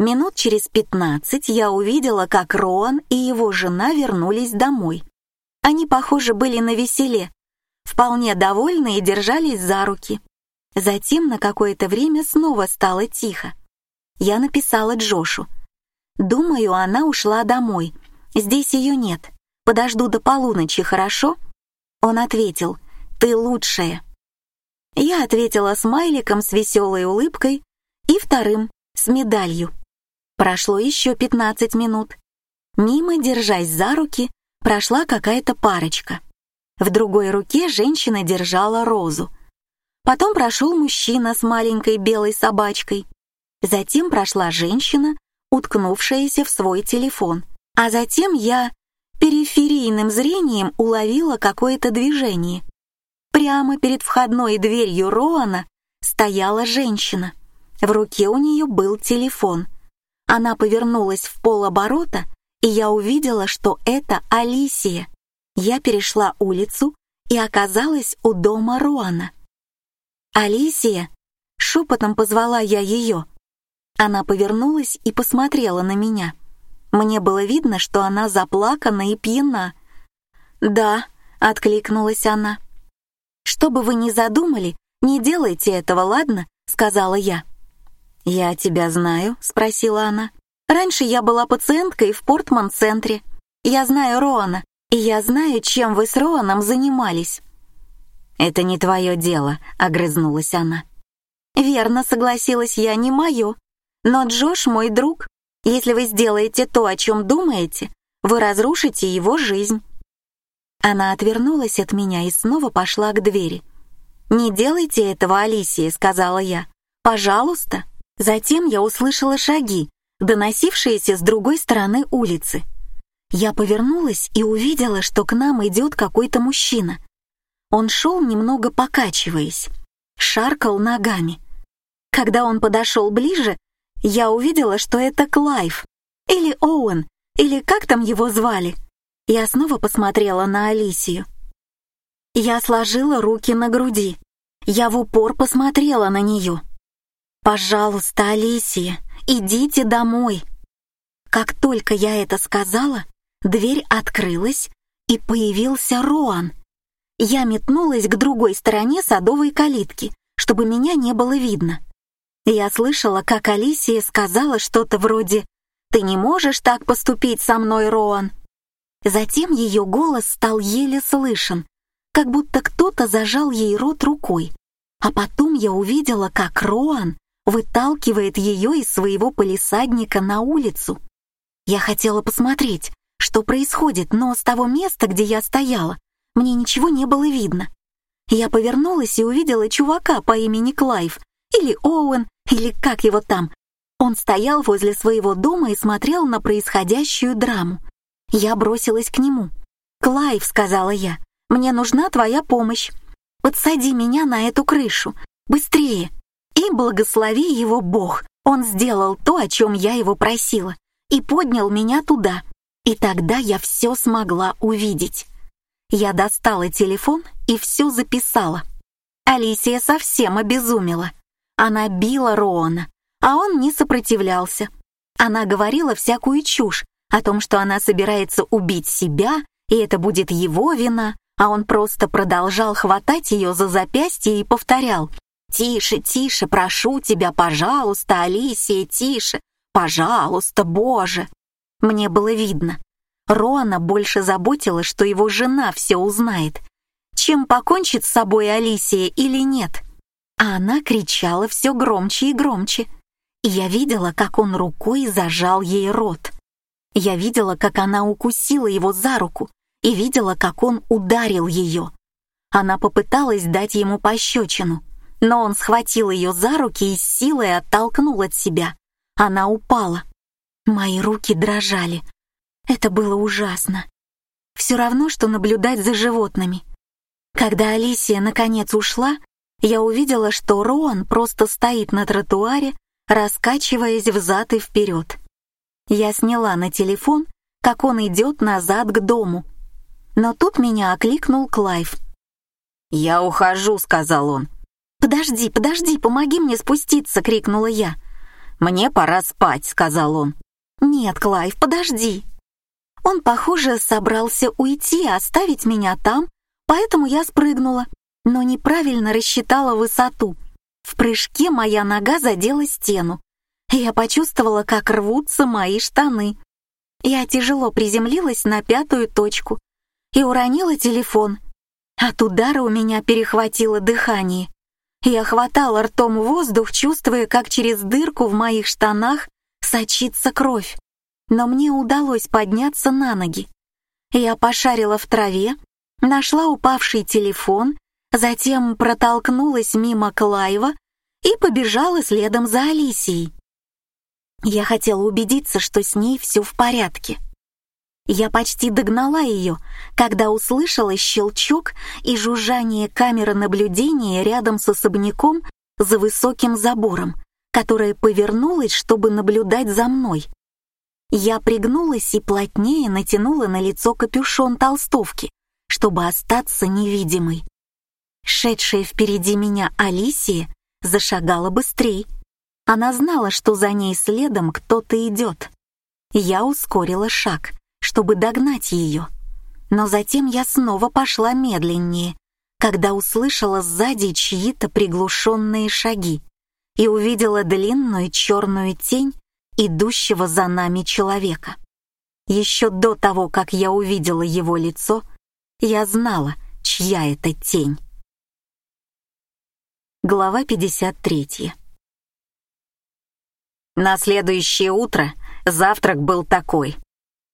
Минут через пятнадцать я увидела, как Роан и его жена вернулись домой. Они, похоже, были на веселе, вполне довольны и держались за руки. Затем на какое-то время снова стало тихо. Я написала Джошу. «Думаю, она ушла домой. Здесь ее нет. Подожду до полуночи, хорошо?» Он ответил, «Ты лучшая». Я ответила смайликом с веселой улыбкой и вторым с медалью. Прошло еще 15 минут. Мимо, держась за руки, прошла какая-то парочка. В другой руке женщина держала розу. Потом прошел мужчина с маленькой белой собачкой. Затем прошла женщина, уткнувшаяся в свой телефон. А затем я периферийным зрением уловила какое-то движение. Прямо перед входной дверью Роана стояла женщина. В руке у нее был телефон. Она повернулась в полоборота, и я увидела, что это Алисия. Я перешла улицу и оказалась у дома Роана. «Алисия!» — шепотом позвала я ее. Она повернулась и посмотрела на меня. Мне было видно, что она заплакана и пьяна. «Да», — откликнулась она. «Что бы вы ни задумали, не делайте этого, ладно?» — сказала я. «Я тебя знаю?» — спросила она. «Раньше я была пациенткой в Портман-центре. Я знаю Роана, и я знаю, чем вы с Роаном занимались». «Это не твое дело», — огрызнулась она. «Верно», — согласилась я, — «не мое. Но Джош мой друг. Если вы сделаете то, о чем думаете, вы разрушите его жизнь». Она отвернулась от меня и снова пошла к двери. «Не делайте этого, Алисия», — сказала я. «Пожалуйста». Затем я услышала шаги, доносившиеся с другой стороны улицы. Я повернулась и увидела, что к нам идет какой-то мужчина. Он шел немного покачиваясь, шаркал ногами. Когда он подошел ближе, я увидела, что это Клайв, или Оуэн, или как там его звали. Я снова посмотрела на Алисию. Я сложила руки на груди. Я в упор посмотрела на нее. «Пожалуйста, Алисия, идите домой». Как только я это сказала, дверь открылась, и появился Роан. Я метнулась к другой стороне садовой калитки, чтобы меня не было видно. Я слышала, как Алисия сказала что-то вроде «Ты не можешь так поступить со мной, Роан». Затем ее голос стал еле слышен, как будто кто-то зажал ей рот рукой. А потом я увидела, как Роан выталкивает ее из своего полисадника на улицу. Я хотела посмотреть, что происходит, но с того места, где я стояла, мне ничего не было видно. Я повернулась и увидела чувака по имени Клайв, или Оуэн, или как его там. Он стоял возле своего дома и смотрел на происходящую драму. Я бросилась к нему. «Клайв», — сказала я, — «мне нужна твоя помощь. Подсади меня на эту крышу. Быстрее!» И благослови его Бог. Он сделал то, о чем я его просила, и поднял меня туда. И тогда я все смогла увидеть. Я достала телефон и все записала. Алисия совсем обезумела. Она била Роана, а он не сопротивлялся. Она говорила всякую чушь о том, что она собирается убить себя, и это будет его вина, а он просто продолжал хватать ее за запястье и повторял «Тише, тише, прошу тебя, пожалуйста, Алисия, тише, пожалуйста, Боже!» Мне было видно, Роана больше заботила, что его жена все узнает, чем покончит с собой Алисия или нет. А она кричала все громче и громче. И я видела, как он рукой зажал ей рот. Я видела, как она укусила его за руку, и видела, как он ударил ее. Она попыталась дать ему пощечину, но он схватил ее за руки и с силой оттолкнул от себя. Она упала. Мои руки дрожали, это было ужасно. Все равно, что наблюдать за животными. Когда Алисия наконец ушла, я увидела, что Роан просто стоит на тротуаре, раскачиваясь взад и вперед. Я сняла на телефон, как он идет назад к дому. Но тут меня окликнул Клайв. «Я ухожу», — сказал он. «Подожди, подожди, помоги мне спуститься!» — крикнула я. «Мне пора спать», — сказал он. «Нет, Клайв, подожди!» Он, похоже, собрался уйти, оставить меня там, поэтому я спрыгнула, но неправильно рассчитала высоту. В прыжке моя нога задела стену. Я почувствовала, как рвутся мои штаны. Я тяжело приземлилась на пятую точку и уронила телефон. От удара у меня перехватило дыхание. Я хватала ртом воздух, чувствуя, как через дырку в моих штанах сочится кровь но мне удалось подняться на ноги. Я пошарила в траве, нашла упавший телефон, затем протолкнулась мимо Клайва и побежала следом за Алисией. Я хотела убедиться, что с ней все в порядке. Я почти догнала ее, когда услышала щелчок и жужжание камеры наблюдения рядом с особняком за высоким забором, которая повернулась, чтобы наблюдать за мной. Я пригнулась и плотнее натянула на лицо капюшон толстовки, чтобы остаться невидимой. Шедшая впереди меня Алисия зашагала быстрее. Она знала, что за ней следом кто-то идет. Я ускорила шаг, чтобы догнать ее. Но затем я снова пошла медленнее, когда услышала сзади чьи-то приглушенные шаги и увидела длинную черную тень идущего за нами человека. Еще до того, как я увидела его лицо, я знала, чья это тень. Глава 53 На следующее утро завтрак был такой.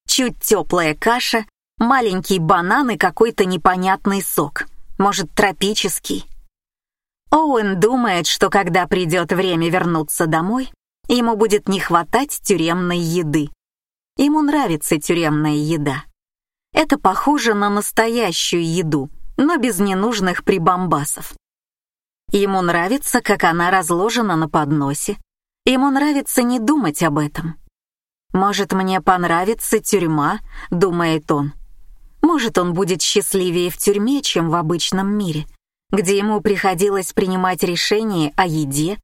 Чуть теплая каша, маленький банан и какой-то непонятный сок. Может, тропический. Оуэн думает, что когда придет время вернуться домой, Ему будет не хватать тюремной еды. Ему нравится тюремная еда. Это похоже на настоящую еду, но без ненужных прибамбасов. Ему нравится, как она разложена на подносе. Ему нравится не думать об этом. «Может, мне понравится тюрьма», — думает он. Может, он будет счастливее в тюрьме, чем в обычном мире, где ему приходилось принимать решения о еде,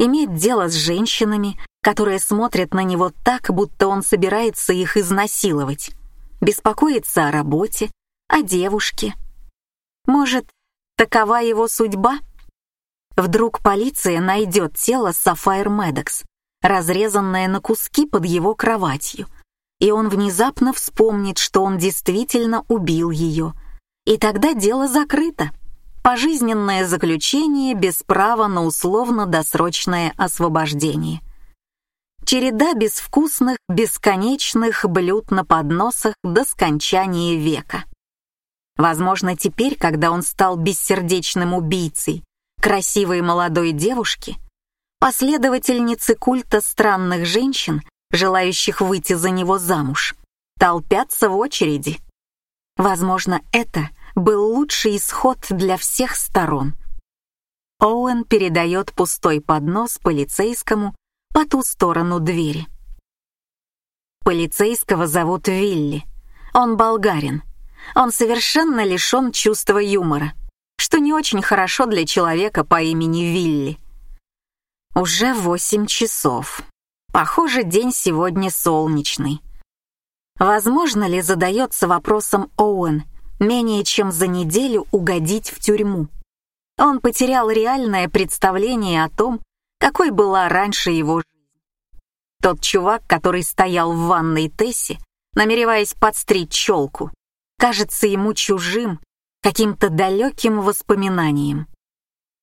иметь дело с женщинами, которые смотрят на него так, будто он собирается их изнасиловать, беспокоиться о работе, о девушке. Может, такова его судьба? Вдруг полиция найдет тело Сафайр Медекс, разрезанное на куски под его кроватью, и он внезапно вспомнит, что он действительно убил ее, и тогда дело закрыто. Пожизненное заключение без права на условно-досрочное освобождение. Череда безвкусных, бесконечных блюд на подносах до скончания века. Возможно, теперь, когда он стал бессердечным убийцей красивой молодой девушки, последовательницы культа странных женщин, желающих выйти за него замуж, толпятся в очереди. Возможно, это был лучший исход для всех сторон. Оуэн передает пустой поднос полицейскому по ту сторону двери. Полицейского зовут Вилли. Он болгарин. Он совершенно лишен чувства юмора, что не очень хорошо для человека по имени Вилли. Уже восемь часов. Похоже, день сегодня солнечный. Возможно ли задается вопросом Оуэн менее чем за неделю угодить в тюрьму? Он потерял реальное представление о том, какой была раньше его жизнь. Тот чувак, который стоял в ванной Тесси, намереваясь подстричь челку, кажется ему чужим, каким-то далеким воспоминанием.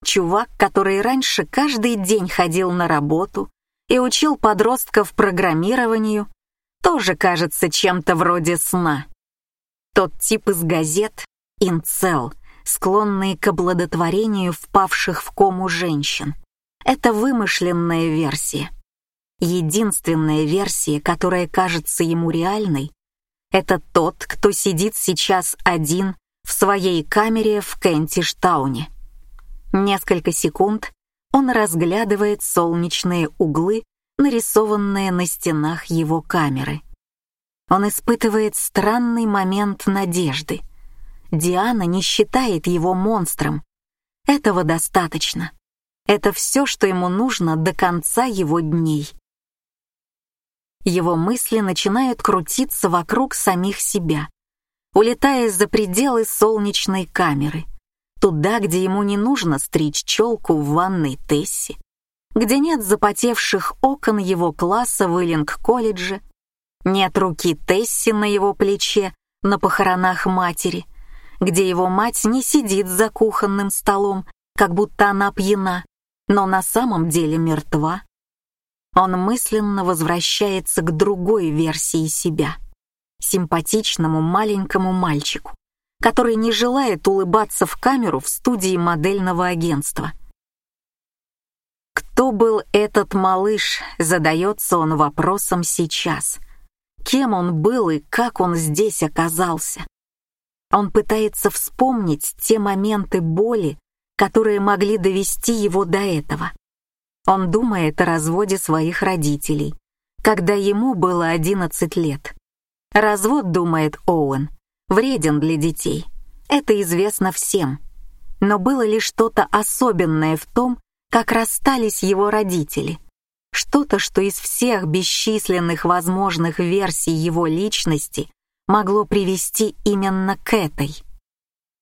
Чувак, который раньше каждый день ходил на работу и учил подростков программированию, тоже кажется чем-то вроде сна. Тот тип из газет — инцел, склонный к обладотворению впавших в кому женщин. Это вымышленная версия. Единственная версия, которая кажется ему реальной, это тот, кто сидит сейчас один в своей камере в Кентиштауне. Несколько секунд он разглядывает солнечные углы, нарисованные на стенах его камеры. Он испытывает странный момент надежды. Диана не считает его монстром. Этого достаточно. Это все, что ему нужно до конца его дней. Его мысли начинают крутиться вокруг самих себя, улетая за пределы солнечной камеры, туда, где ему не нужно стричь челку в ванной Тесси, где нет запотевших окон его класса в Иллинг-колледже, нет руки Тесси на его плече на похоронах матери, где его мать не сидит за кухонным столом, как будто она пьяна, но на самом деле мертва он мысленно возвращается к другой версии себя, симпатичному маленькому мальчику, который не желает улыбаться в камеру в студии модельного агентства. Кто был этот малыш, задается он вопросом сейчас. Кем он был и как он здесь оказался? Он пытается вспомнить те моменты боли, которые могли довести его до этого. Он думает о разводе своих родителей, когда ему было 11 лет. Развод, думает Оуэн, вреден для детей. Это известно всем. Но было ли что-то особенное в том, как расстались его родители? Что-то, что из всех бесчисленных возможных версий его личности могло привести именно к этой.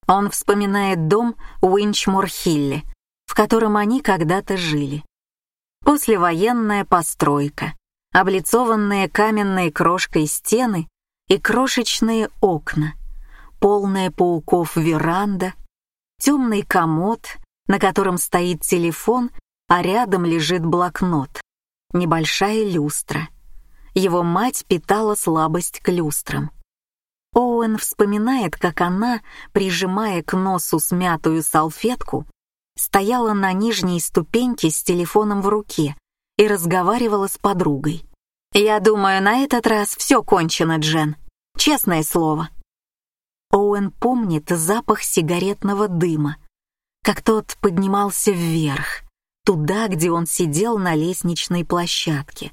Он вспоминает дом Уинчмор-Хилле, в котором они когда-то жили послевоенная постройка, облицованные каменной крошкой стены и крошечные окна, полная пауков веранда, темный комод, на котором стоит телефон, а рядом лежит блокнот, небольшая люстра. Его мать питала слабость к люстрам. Оуэн вспоминает, как она, прижимая к носу смятую салфетку, стояла на нижней ступеньке с телефоном в руке и разговаривала с подругой. «Я думаю, на этот раз все кончено, Джен. Честное слово». Оуэн помнит запах сигаретного дыма, как тот поднимался вверх, туда, где он сидел на лестничной площадке.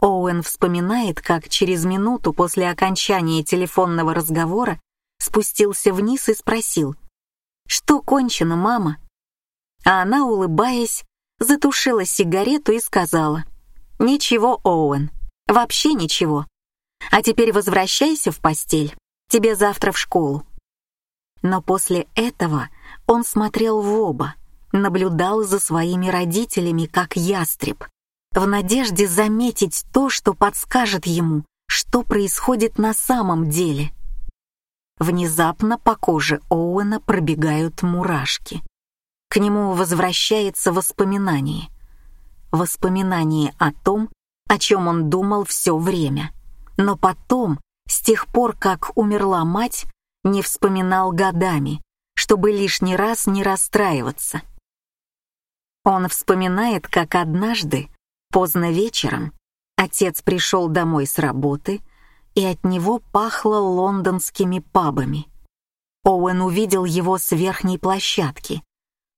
Оуэн вспоминает, как через минуту после окончания телефонного разговора спустился вниз и спросил, «Что кончено, мама?» а она, улыбаясь, затушила сигарету и сказала, «Ничего, Оуэн, вообще ничего. А теперь возвращайся в постель, тебе завтра в школу». Но после этого он смотрел в оба, наблюдал за своими родителями как ястреб, в надежде заметить то, что подскажет ему, что происходит на самом деле. Внезапно по коже Оуэна пробегают мурашки. К нему возвращается воспоминание. Воспоминание о том, о чем он думал все время. Но потом, с тех пор, как умерла мать, не вспоминал годами, чтобы лишний раз не расстраиваться. Он вспоминает, как однажды, поздно вечером, отец пришел домой с работы, и от него пахло лондонскими пабами. Оуэн увидел его с верхней площадки,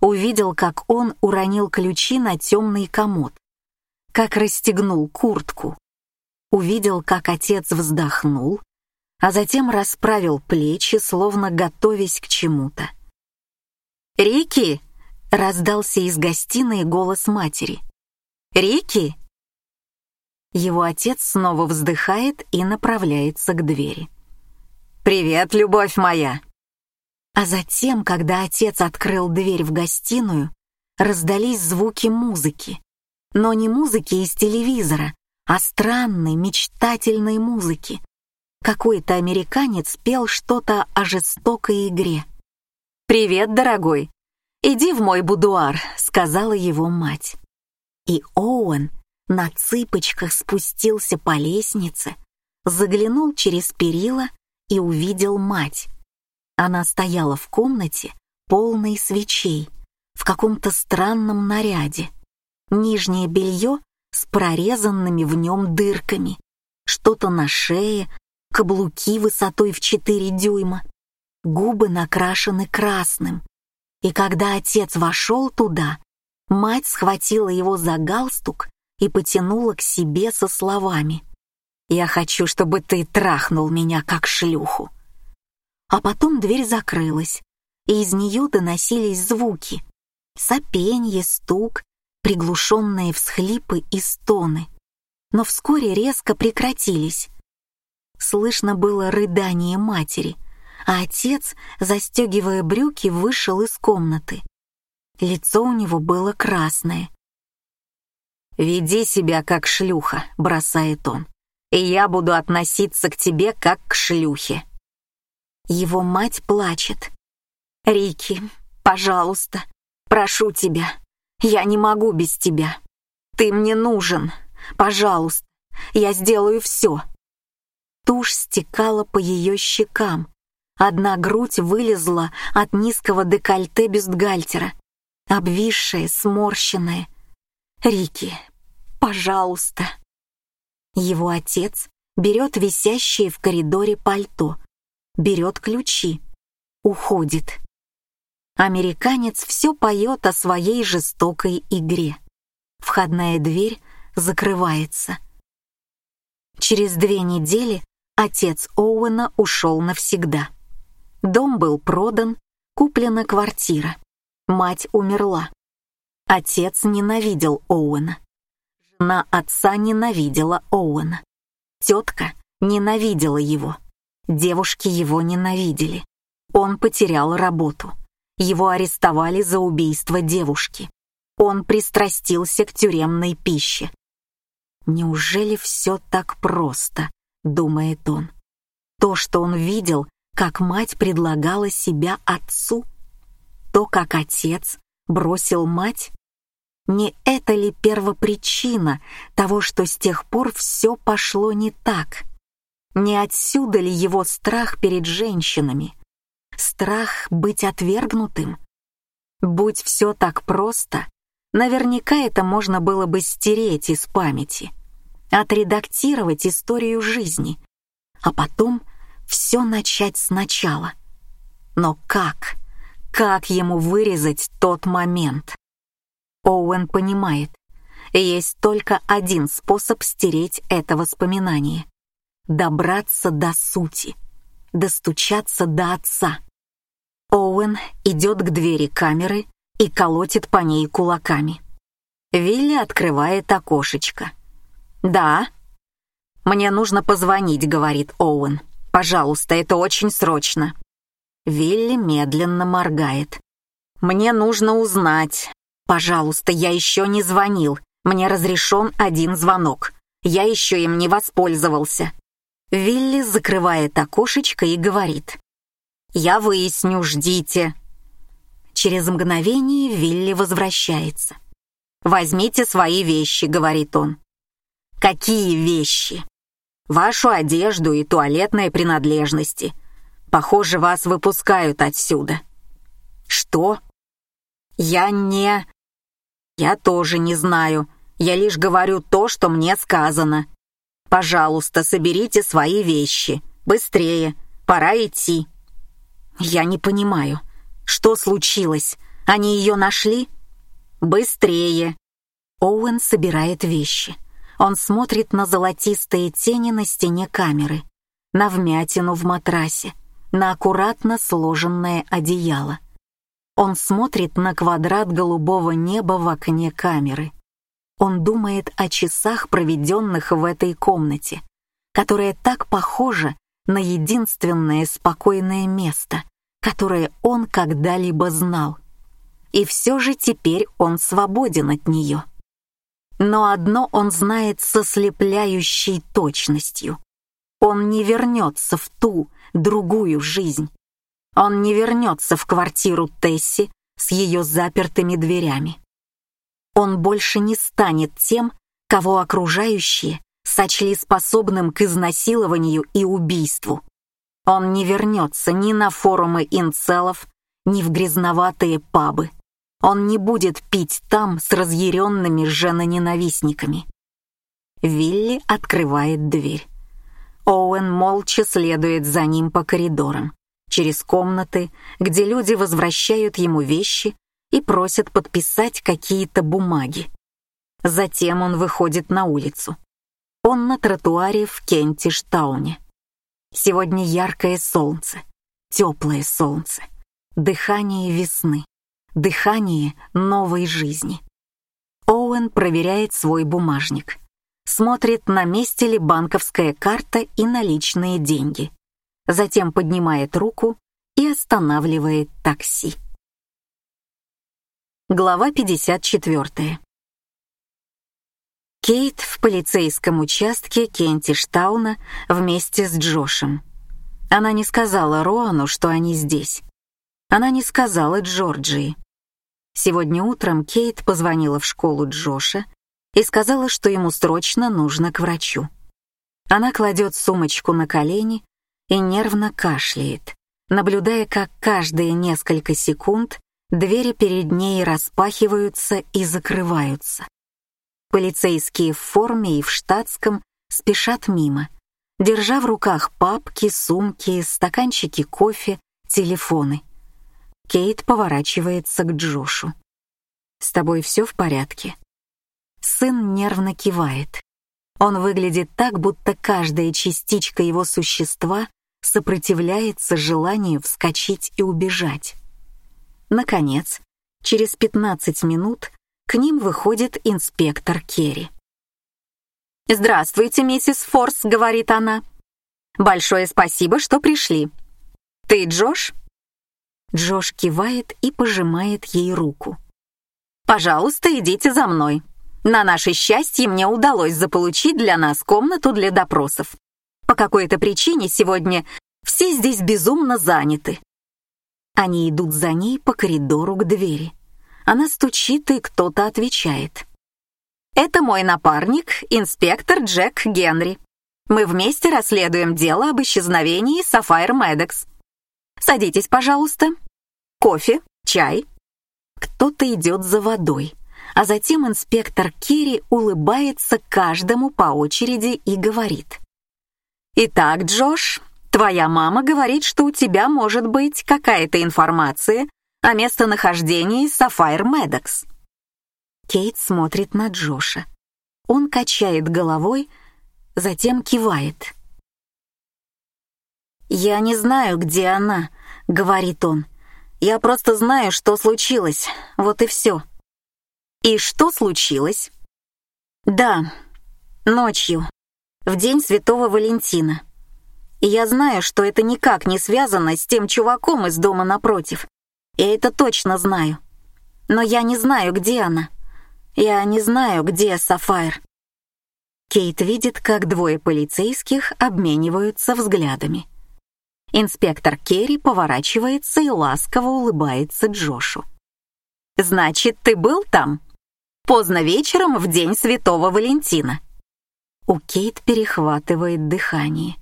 увидел, как он уронил ключи на темный комод, как расстегнул куртку, увидел, как отец вздохнул, а затем расправил плечи, словно готовясь к чему-то. «Рики!» — раздался из гостиной голос матери. «Рики!» Его отец снова вздыхает и направляется к двери. «Привет, любовь моя!» А затем, когда отец открыл дверь в гостиную, раздались звуки музыки. Но не музыки из телевизора, а странной, мечтательной музыки. Какой-то американец пел что-то о жестокой игре. «Привет, дорогой! Иди в мой будуар», — сказала его мать. И Оуэн на цыпочках спустился по лестнице, заглянул через перила и увидел мать. Она стояла в комнате, полной свечей, в каком-то странном наряде. Нижнее белье с прорезанными в нем дырками, что-то на шее, каблуки высотой в 4 дюйма, губы накрашены красным. И когда отец вошел туда, мать схватила его за галстук и потянула к себе со словами «Я хочу, чтобы ты трахнул меня как шлюху». А потом дверь закрылась, и из нее доносились звуки. Сопенье, стук, приглушенные всхлипы и стоны. Но вскоре резко прекратились. Слышно было рыдание матери, а отец, застегивая брюки, вышел из комнаты. Лицо у него было красное. «Веди себя как шлюха», — бросает он, «и я буду относиться к тебе как к шлюхе». Его мать плачет. «Рики, пожалуйста, прошу тебя, я не могу без тебя. Ты мне нужен, пожалуйста, я сделаю все». Тушь стекала по ее щекам. Одна грудь вылезла от низкого декольте бюстгальтера, обвисшая, сморщенная. «Рики, пожалуйста». Его отец берет висящее в коридоре пальто, берет ключи, уходит. Американец все поет о своей жестокой игре. Входная дверь закрывается. Через две недели отец Оуэна ушел навсегда. Дом был продан, куплена квартира. Мать умерла. Отец ненавидел Оуэна. Жена отца ненавидела Оуэна. Тетка ненавидела его. Девушки его ненавидели. Он потерял работу. Его арестовали за убийство девушки. Он пристрастился к тюремной пище. Неужели все так просто, думает он. То, что он видел, как мать предлагала себя отцу, то, как отец бросил мать, не это ли первопричина того, что с тех пор все пошло не так? Не отсюда ли его страх перед женщинами? Страх быть отвергнутым? Будь все так просто, наверняка это можно было бы стереть из памяти, отредактировать историю жизни, а потом все начать сначала. Но как? Как ему вырезать тот момент? Оуэн понимает, есть только один способ стереть это воспоминание — добраться до сути, достучаться до отца. Оуэн идет к двери камеры и колотит по ней кулаками. Вилли открывает окошечко. «Да?» «Мне нужно позвонить», — говорит Оуэн. «Пожалуйста, это очень срочно». Вилли медленно моргает. «Мне нужно узнать. Пожалуйста, я еще не звонил. Мне разрешен один звонок. Я еще им не воспользовался. Вилли закрывает окошечко и говорит. «Я выясню, ждите». Через мгновение Вилли возвращается. «Возьмите свои вещи», — говорит он. «Какие вещи?» «Вашу одежду и туалетные принадлежности. Похоже, вас выпускают отсюда». «Что?» «Я не...» «Я тоже не знаю. Я лишь говорю то, что мне сказано. Пожалуйста, соберите свои вещи. Быстрее. Пора идти». «Я не понимаю. Что случилось? Они ее нашли?» «Быстрее!» Оуэн собирает вещи. Он смотрит на золотистые тени на стене камеры, на вмятину в матрасе, на аккуратно сложенное одеяло. Он смотрит на квадрат голубого неба в окне камеры. Он думает о часах, проведенных в этой комнате, которая так похожа на единственное спокойное место, которое он когда-либо знал. И все же теперь он свободен от нее. Но одно он знает со слепляющей точностью. Он не вернется в ту, другую жизнь. Он не вернется в квартиру Тесси с ее запертыми дверями. Он больше не станет тем, кого окружающие сочли способным к изнасилованию и убийству. Он не вернется ни на форумы инцелов, ни в грязноватые пабы. Он не будет пить там с разъяренными женоненавистниками. Вилли открывает дверь. Оуэн молча следует за ним по коридорам, через комнаты, где люди возвращают ему вещи и просят подписать какие-то бумаги. Затем он выходит на улицу. Он на тротуаре в Кентиштауне. Сегодня яркое солнце, теплое солнце, дыхание весны, дыхание новой жизни. Оуэн проверяет свой бумажник, смотрит, на месте ли банковская карта и наличные деньги. Затем поднимает руку и останавливает такси. Глава 54. Кейт в полицейском участке Кентиштауна вместе с Джошем. Она не сказала Роану, что они здесь. Она не сказала Джорджии. Сегодня утром Кейт позвонила в школу Джоша и сказала, что ему срочно нужно к врачу. Она кладет сумочку на колени и нервно кашляет, наблюдая, как каждые несколько секунд двери перед ней распахиваются и закрываются. Полицейские в форме и в штатском спешат мимо, держа в руках папки, сумки, стаканчики кофе, телефоны. Кейт поворачивается к Джошу. «С тобой все в порядке?» Сын нервно кивает. Он выглядит так, будто каждая частичка его существа сопротивляется желанию вскочить и убежать. Наконец, через 15 минут к ним выходит инспектор Керри. «Здравствуйте, миссис Форс», — говорит она. «Большое спасибо, что пришли. Ты Джош?» Джош кивает и пожимает ей руку. «Пожалуйста, идите за мной. На наше счастье мне удалось заполучить для нас комнату для допросов. По какой-то причине сегодня все здесь безумно заняты». Они идут за ней по коридору к двери. Она стучит, и кто-то отвечает. «Это мой напарник, инспектор Джек Генри. Мы вместе расследуем дело об исчезновении Сафайр Медекс. Садитесь, пожалуйста. Кофе, чай». Кто-то идет за водой, а затем инспектор Керри улыбается каждому по очереди и говорит. «Итак, Джош, твоя мама говорит, что у тебя может быть какая-то информация о местонахождении Сафайр Медокс. Кейт смотрит на Джоша. Он качает головой, затем кивает. «Я не знаю, где она», — говорит он. «Я просто знаю, что случилось, вот и все». «И что случилось?» «Да, ночью, в день Святого Валентина. И я знаю, что это никак не связано с тем чуваком из дома напротив. Я это точно знаю. Но я не знаю, где она. Я не знаю, где Сафайр. Кейт видит, как двое полицейских обмениваются взглядами. Инспектор Керри поворачивается и ласково улыбается Джошу. «Значит, ты был там? Поздно вечером в день Святого Валентина». У Кейт перехватывает дыхание.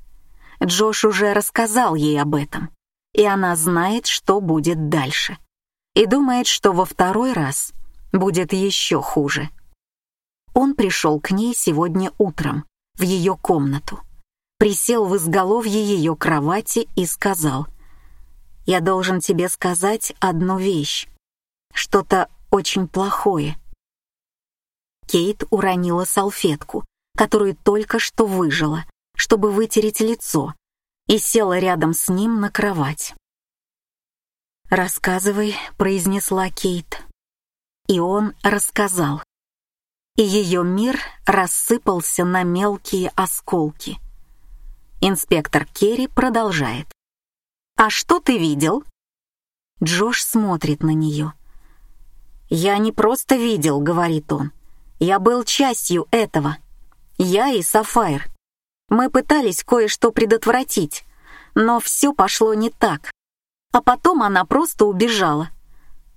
Джош уже рассказал ей об этом, и она знает, что будет дальше. И думает, что во второй раз будет еще хуже. Он пришел к ней сегодня утром, в ее комнату, присел в изголовье ее кровати и сказал, «Я должен тебе сказать одну вещь, что-то очень плохое». Кейт уронила салфетку, которую только что выжила, чтобы вытереть лицо, и села рядом с ним на кровать. «Рассказывай», — произнесла Кейт. И он рассказал. И ее мир рассыпался на мелкие осколки. Инспектор Керри продолжает. «А что ты видел?» Джош смотрит на нее. «Я не просто видел», — говорит он. «Я был частью этого. Я и Сафайр. Мы пытались кое-что предотвратить, но все пошло не так. А потом она просто убежала.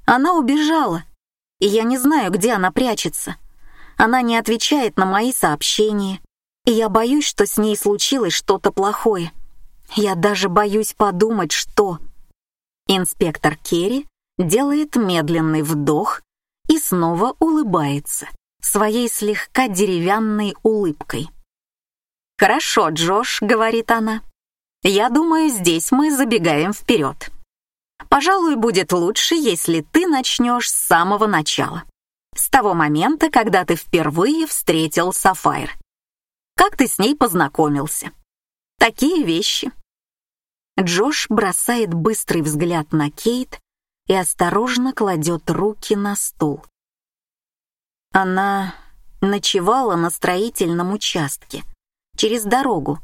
Она убежала, и я не знаю, где она прячется. Она не отвечает на мои сообщения, и я боюсь, что с ней случилось что-то плохое. Я даже боюсь подумать, что... Инспектор Керри делает медленный вдох и снова улыбается своей слегка деревянной улыбкой. «Хорошо, Джош», — говорит она. «Я думаю, здесь мы забегаем вперед. Пожалуй, будет лучше, если ты начнешь с самого начала. С того момента, когда ты впервые встретил Сафайр. Как ты с ней познакомился? Такие вещи». Джош бросает быстрый взгляд на Кейт и осторожно кладет руки на стул. Она ночевала на строительном участке, через дорогу.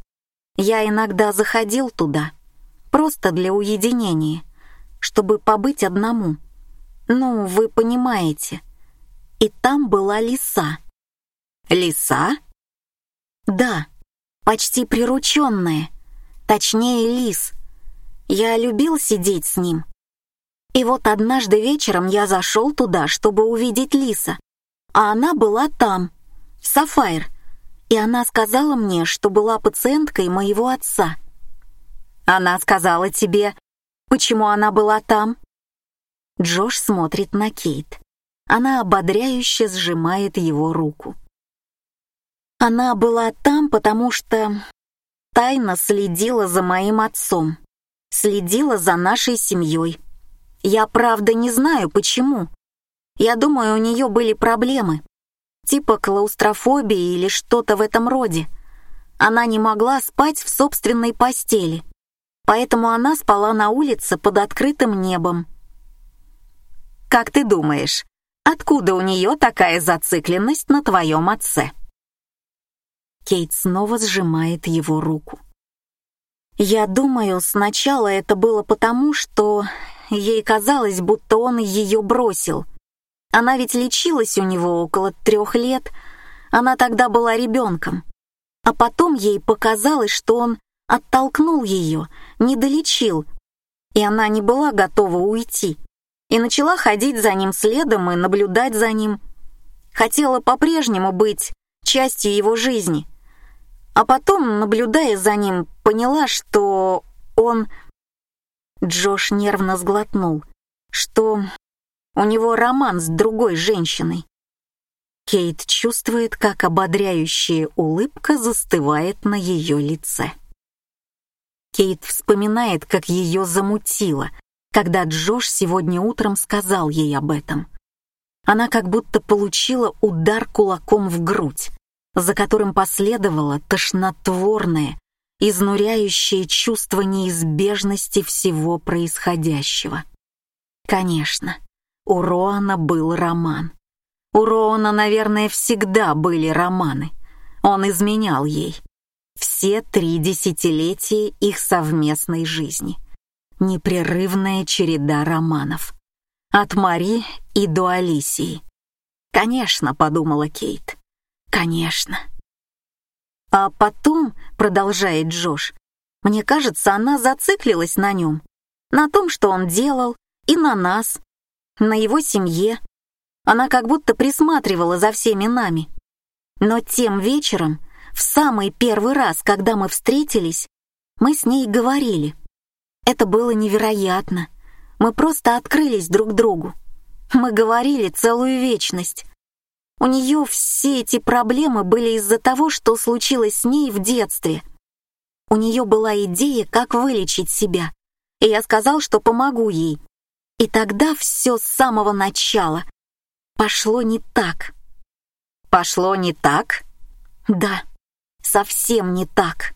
Я иногда заходил туда, просто для уединения, чтобы побыть одному. Ну, вы понимаете. И там была лиса. Лиса? Да, почти прирученная, точнее лис. Я любил сидеть с ним. И вот однажды вечером я зашел туда, чтобы увидеть лиса а она была там, Сафайр, и она сказала мне, что была пациенткой моего отца. Она сказала тебе, почему она была там? Джош смотрит на Кейт. Она ободряюще сжимает его руку. Она была там, потому что тайно следила за моим отцом, следила за нашей семьей. Я правда не знаю, почему. Я думаю, у нее были проблемы. Типа клаустрофобии или что-то в этом роде. Она не могла спать в собственной постели. Поэтому она спала на улице под открытым небом. Как ты думаешь, откуда у нее такая зацикленность на твоем отце? Кейт снова сжимает его руку. Я думаю, сначала это было потому, что ей казалось, будто он ее бросил — она ведь лечилась у него около трех лет. Она тогда была ребенком. А потом ей показалось, что он оттолкнул ее, не долечил, и она не была готова уйти. И начала ходить за ним следом и наблюдать за ним. Хотела по-прежнему быть частью его жизни. А потом, наблюдая за ним, поняла, что он... Джош нервно сглотнул, что у него роман с другой женщиной. Кейт чувствует, как ободряющая улыбка застывает на ее лице. Кейт вспоминает, как ее замутило, когда Джош сегодня утром сказал ей об этом. Она как будто получила удар кулаком в грудь, за которым последовало тошнотворное, изнуряющее чувство неизбежности всего происходящего. Конечно, у Роана был роман. У Роана, наверное, всегда были романы. Он изменял ей. Все три десятилетия их совместной жизни. Непрерывная череда романов. От Мари и до Алисии. «Конечно», — подумала Кейт. «Конечно». А потом, продолжает Джош, Мне кажется, она зациклилась на нем, на том, что он делал, и на нас, на его семье. Она как будто присматривала за всеми нами. Но тем вечером, в самый первый раз, когда мы встретились, мы с ней говорили. Это было невероятно. Мы просто открылись друг другу. Мы говорили целую вечность. У нее все эти проблемы были из-за того, что случилось с ней в детстве. У нее была идея, как вылечить себя, и я сказал, что помогу ей. И тогда все с самого начала пошло не так. Пошло не так? Да, совсем не так.